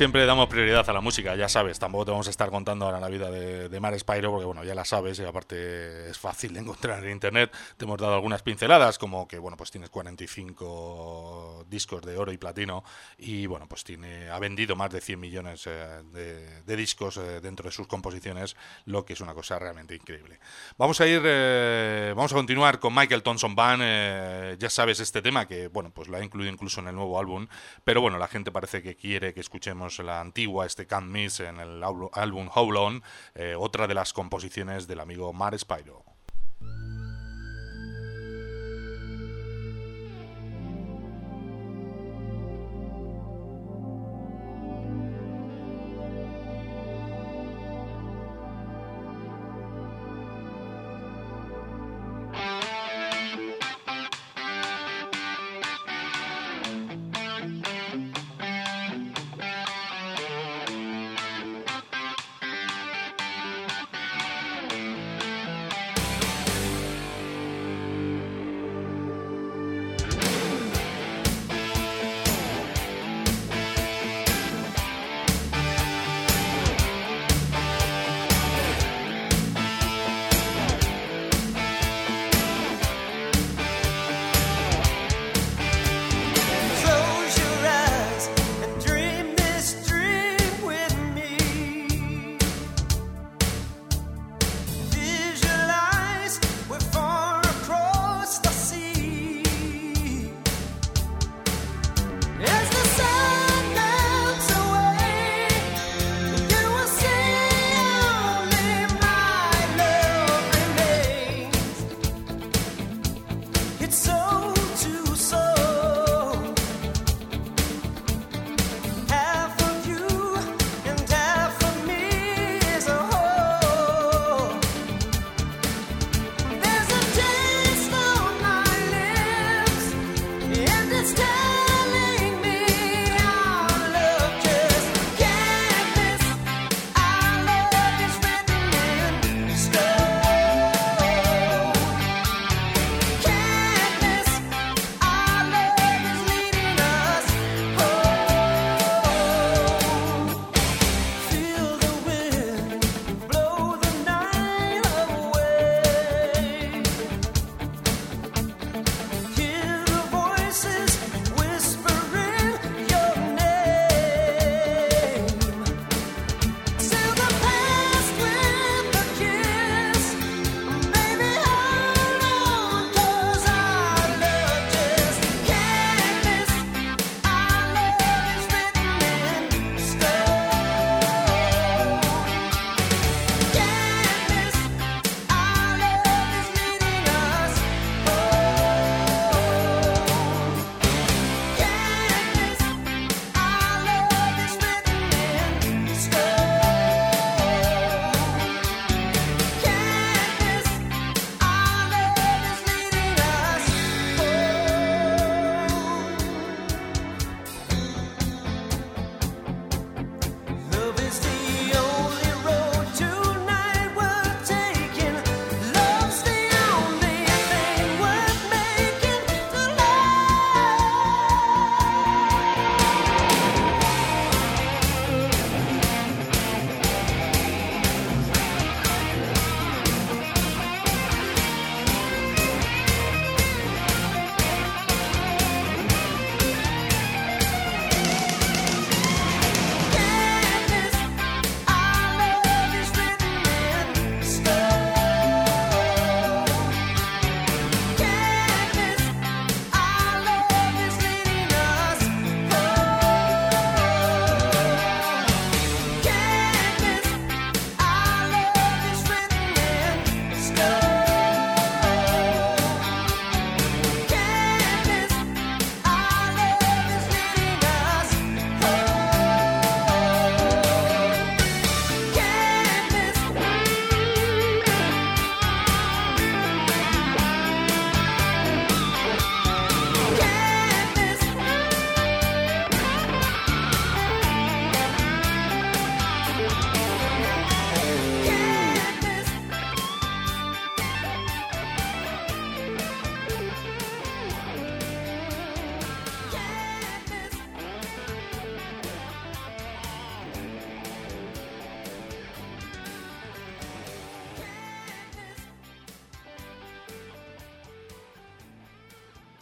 siempre, damos prioridad a la música, ya sabes, tampoco te vamos a estar contando ahora la vida de, de Mar Spyro, porque bueno, ya la sabes y aparte es fácil de encontrar en internet. Te hemos dado algunas pinceladas, como que bueno, pues tienes 45 discos de oro y platino, y bueno, pues tiene, ha vendido más de 100 millones eh, de, discos eh, dentro de sus composiciones, lo que es una cosa realmente increíble. Vamos a ir, eh, vamos a continuar con Michael Thompson Band, ya sabes este tema que bueno, pues lo ha incluido incluso en el nuevo álbum, pero bueno, la gente parece que quiere que escuchemos la antigua, este Can't Miss, en el álbum- Hold On, eh, otra de las composiciones del amigo Mar Spyro.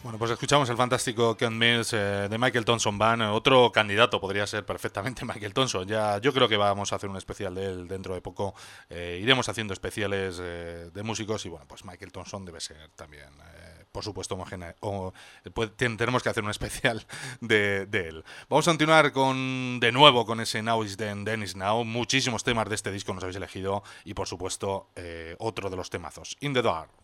Bueno, pues escuchamos el fantástico Ken Mills eh, de Michael Thompson Van. Eh, otro candidato podría ser perfectamente Michael Thompson. Ya, yo creo que vamos a hacer un especial de él dentro de poco. Eh, iremos haciendo especiales eh, de músicos y bueno, pues Michael Thompson debe ser también, por supuesto, homogéneo. O, pues, tenemos que hacer un especial de, de, él. Vamos a continuar con de nuevo con ese Now is Then, Then Now. Muchísimos temas de este disco nos habéis elegido y por supuesto otro de los temazos, In the Dark.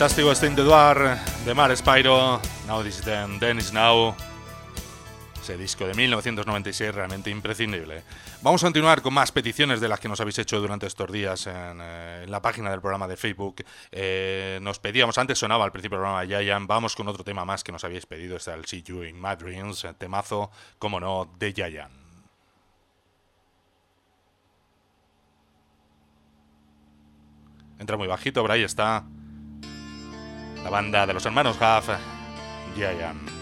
Fantástico este Eduard de Mar Spyro, Now This Then, Then Is Now. Ese disco de 1996 realmente imprescindible. Vamos a continuar con más peticiones de las que nos habéis hecho durante estos días en, eh, la página del programa de Facebook. Eh, nos pedíamos, antes sonaba al principio del programa Giant, vamos con otro tema más que nos habéis pedido, este el See You in My Dreams, temazo, como no, de Giant. Entra muy bajito, pero ahí está. La banda de los hermanos Huff, Giant.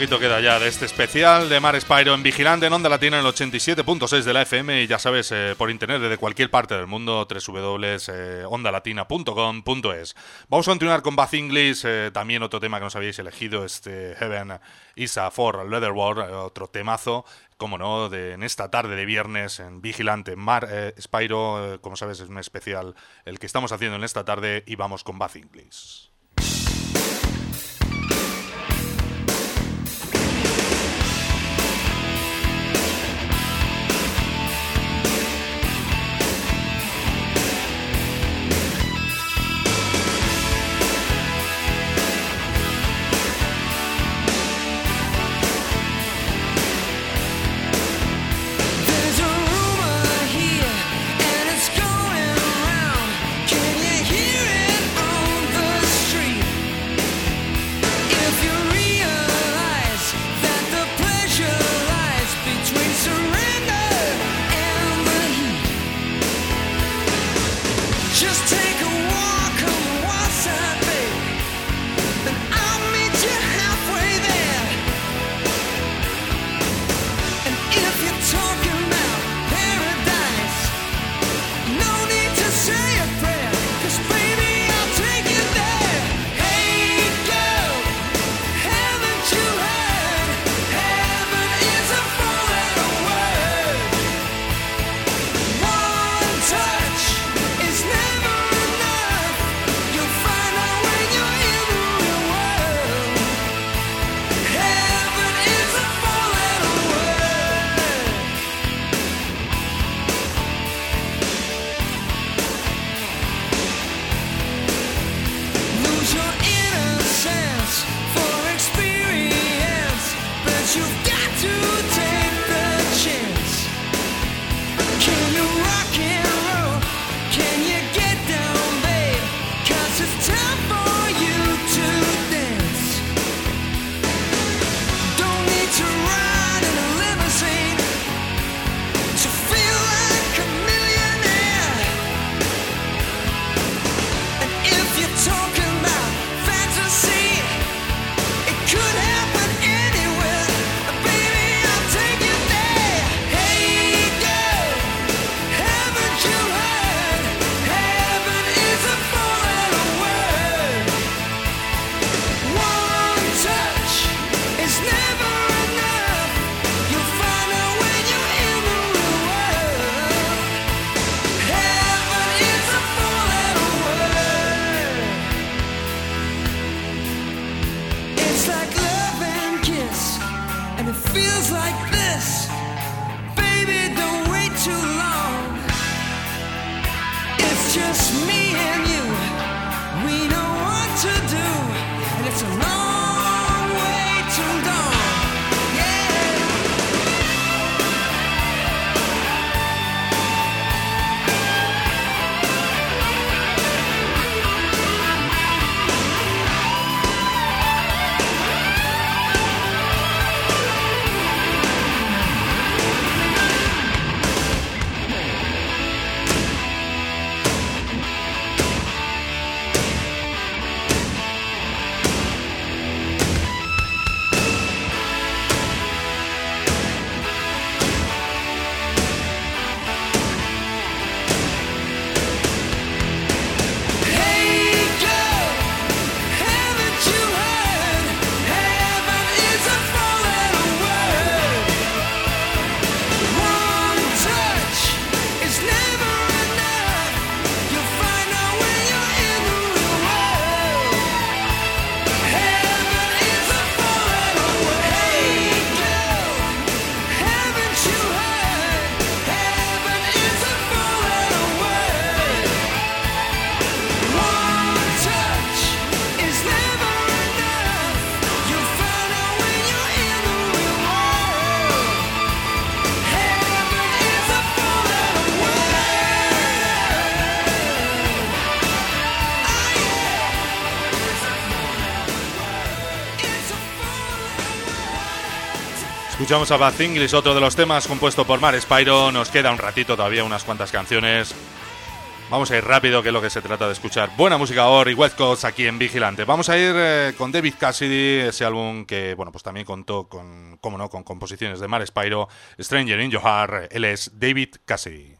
poquito queda ya de este especial de Mar Spyro en Vigilante en Onda Latina en el 87.6 de la FM y ya sabes, eh, por internet desde cualquier parte del mundo, www.ondalatina.com.es. Vamos a continuar con Bath English, eh, también otro tema que nos habíais elegido, este Heaven Isa for Leather War, eh, otro temazo como no, de, en esta tarde de viernes en Vigilante Mar Spyro, como sabes, es un especial el que estamos haciendo en esta tarde y vamos con Bath English. Escuchamos a Bad English, otro de los temas compuesto por Mar Spyro. Nos queda un ratito todavía, unas cuantas canciones. Vamos a ir rápido, que es lo que se trata de escuchar. Buena música ahora y West Coast aquí en Vigilante. Vamos a ir eh, con David Cassidy, ese álbum que, bueno, pues también contó con, cómo no, con composiciones de Mar Spyro, Stranger in Your Heart. Él es David Cassidy.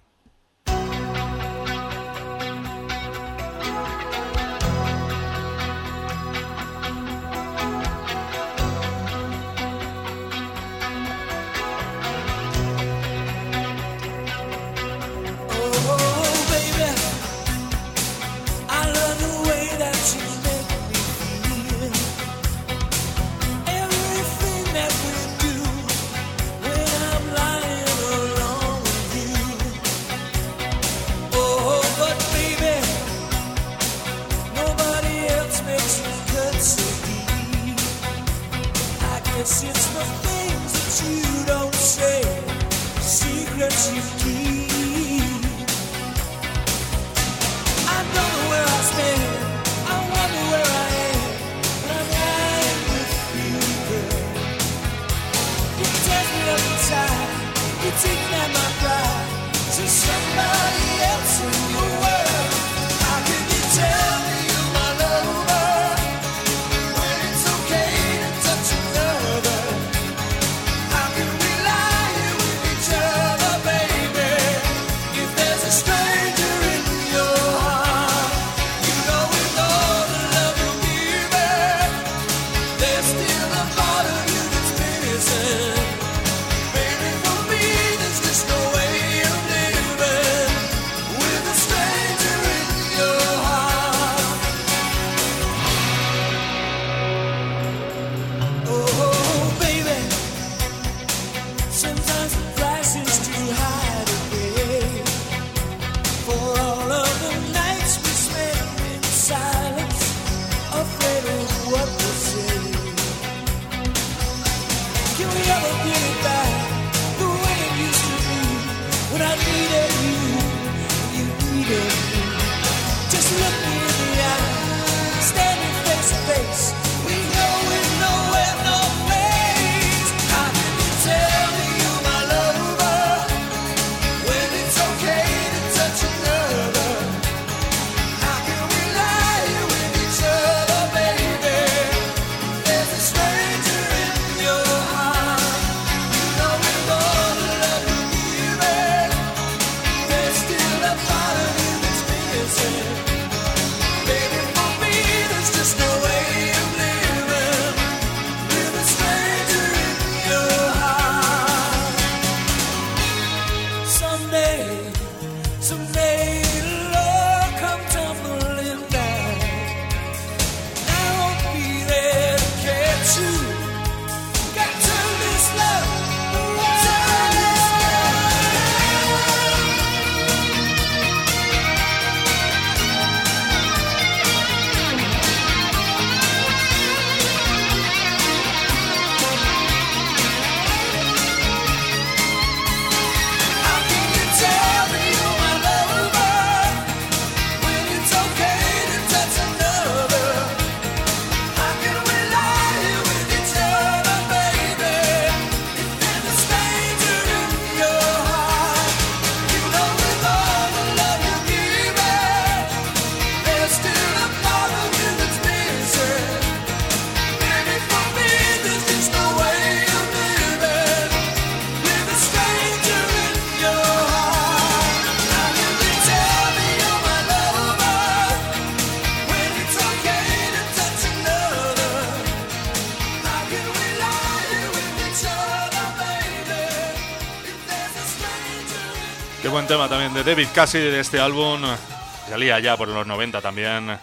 de David Cassidy de este álbum. Salía ya por los 90 también.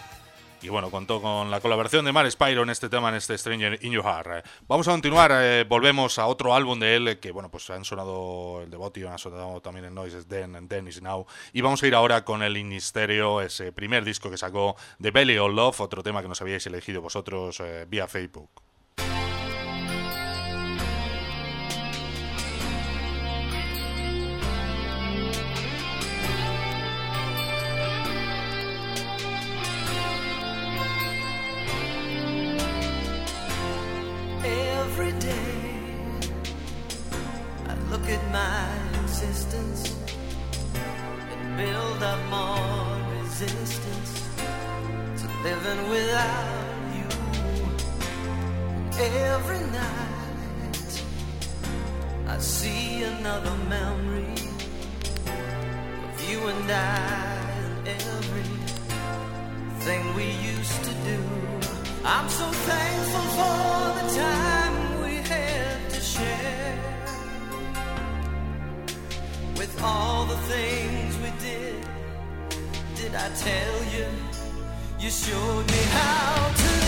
Y bueno, contó con la colaboración de Mar Spyro en este tema, en este Stranger in Your Heart. Vamos a continuar, eh, volvemos a otro álbum de él, que bueno, pues han sonado el Devotio, han sonado también el Noises Then, Then Is Now. Y vamos a ir ahora con el Inisterio, ese primer disco que sacó de Belly of Love, otro tema que nos habíais elegido vosotros eh, vía Facebook. Living without you. Every night I see another memory of you and I and everything we used to do. I'm so thankful for the time we had to share with all the things we did. Did I tell you? You showed me how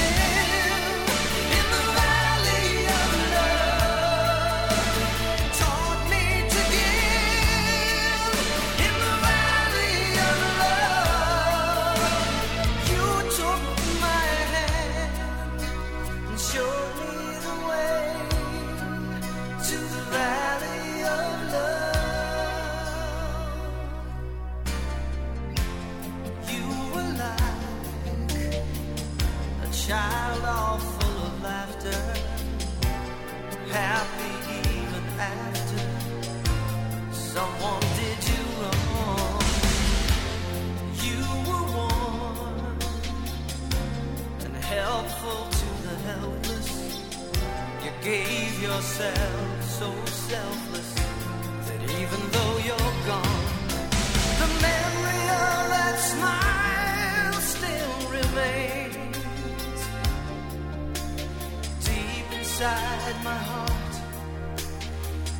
happy even after someone did you wrong. You were warm and helpful to the helpless. You gave yourself so selfless that even though you're gone, inside my heart.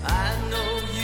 I know you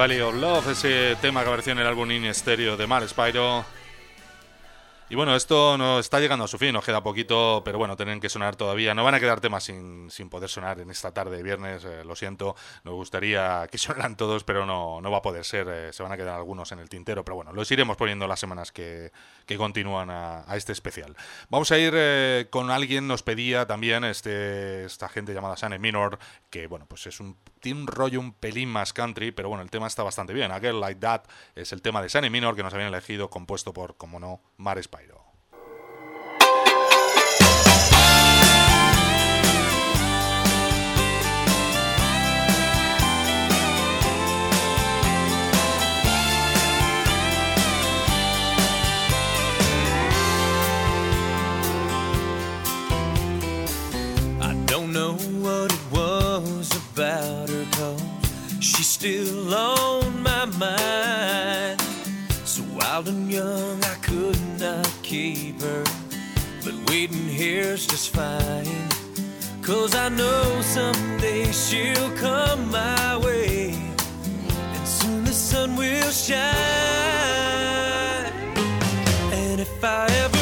Valley of Love, ese tema que apareció en el álbum In Stereo de Mar Spyro. Y bueno, esto no está llegando a su fin, nos queda poquito, pero bueno, tienen que sonar todavía. No van a quedar temas sin, sin poder sonar en esta tarde de viernes, eh, lo siento. Nos gustaría que sonaran todos, pero no, no va a poder ser. eh, se van a quedar algunos en el tintero, pero bueno, los iremos poniendo las semanas que, que continúan a, este especial. Vamos a ir eh, con alguien, nos pedía también este, esta gente llamada Sane Minor, que bueno, pues es un, tiene un rollo un pelín más country, pero bueno, el tema está bastante bien. A Girl Like That es el tema de Sane Minor que nos habían elegido, compuesto por, como no, Mar Spyro. Still on my mind. So wild and young, I could not keep her. But waiting here's just fine. Cause I know someday she'll come my way. And soon the sun will shine. And if I ever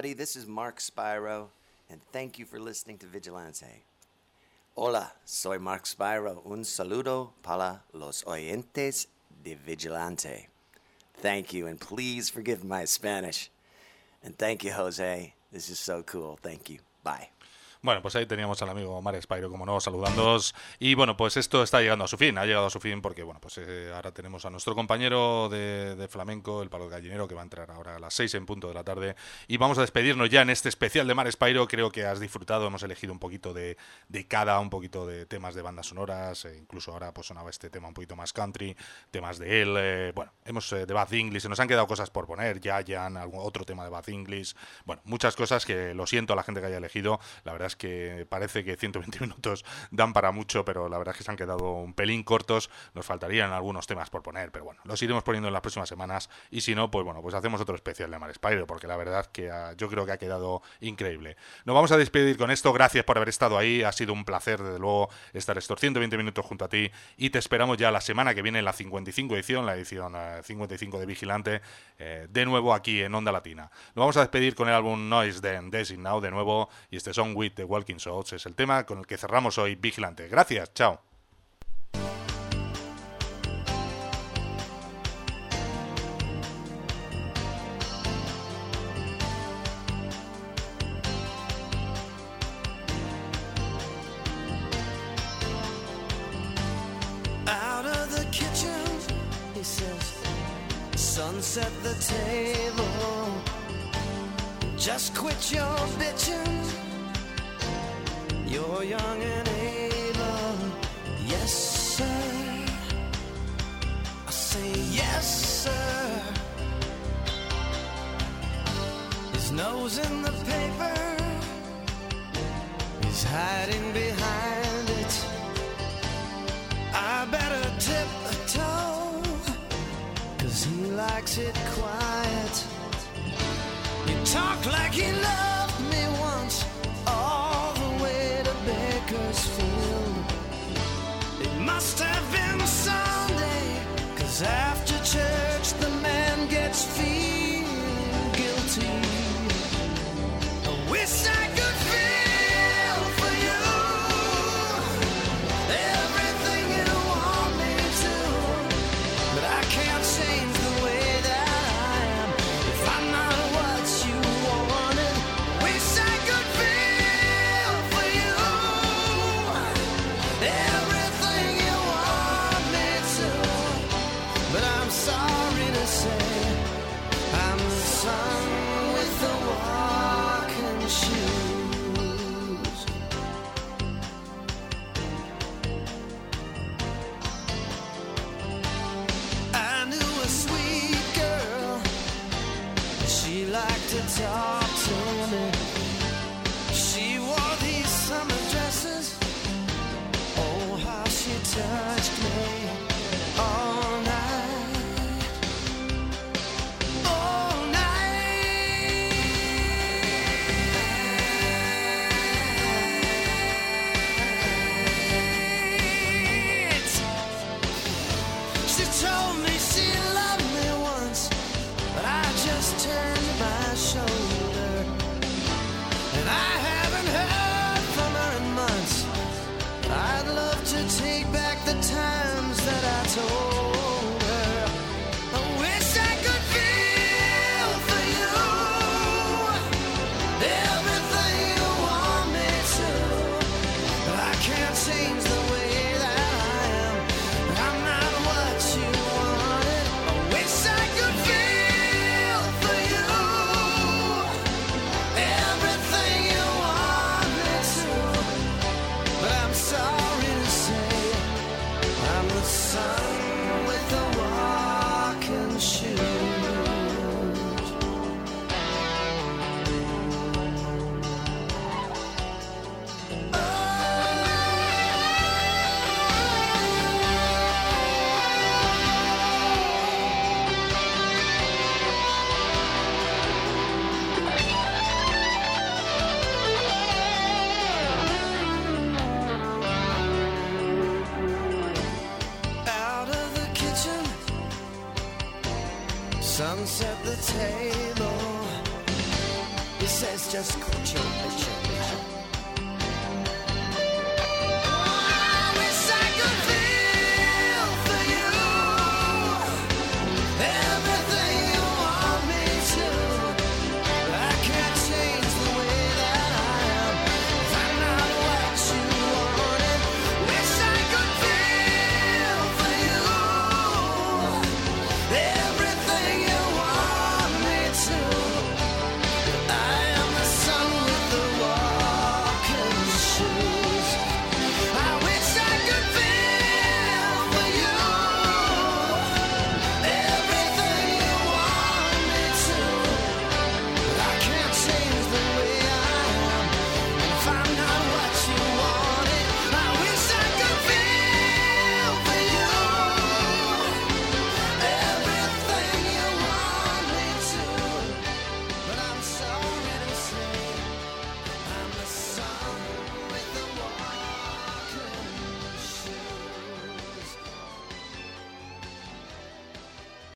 everybody. This is Mark Spyro, and thank you for listening to Vigilante. Hola, soy Mark Spyro. Un saludo para los oyentes de Vigilante. Thank you, and please forgive my Spanish. And thank you, Jose. This is so cool. Thank you. Bye. Bueno, pues ahí teníamos al amigo Mar Spyro, como no, saludándoos. Y bueno, pues esto está llegando a su fin, ha llegado a su fin porque, bueno, pues eh, ahora tenemos a nuestro compañero de, flamenco, el palo gallinero, que va a entrar ahora a las 6 en punto de la tarde. Y vamos a despedirnos ya en este especial de Mar Spyro. Creo que has disfrutado, hemos elegido un poquito de, de cada, un poquito de temas de bandas sonoras, e incluso ahora pues sonaba este tema un poquito más country, temas de él. eh, bueno, hemos eh, de Bath English, se nos han quedado cosas por poner, ya, ya, algún otro tema de Bath English. Bueno, muchas cosas que lo siento a la gente que haya elegido. La verdad que parece que 120 minutos dan para mucho, pero la verdad es que se han quedado un pelín cortos. Nos faltarían algunos temas por poner, pero bueno, los iremos poniendo en las próximas semanas. Y si no, pues bueno, pues hacemos otro especial de Mar Spyro, porque la verdad que yo creo que ha quedado increíble. Nos vamos a despedir con esto. Gracias por haber estado ahí. Ha sido un placer, desde luego, estar estos 120 minutos junto a ti. Y te esperamos ya la semana que viene en la 55 edición, la edición eh, 55 de Vigilante, eh, de nuevo aquí en Onda Latina. Nos vamos a despedir con el álbum Noise Then Dancing Now de nuevo. Y este Song with the Walking Souls es el tema con el que cerramos hoy Vigilante. Gracias, chao. set the table. Just quit your bitching. You're young and able. Yes, sir. I say, Yes, sir. His nose in the paper. He's hiding behind it. I better tip a toe, cause he likes it quiet. You talk like he loved inside.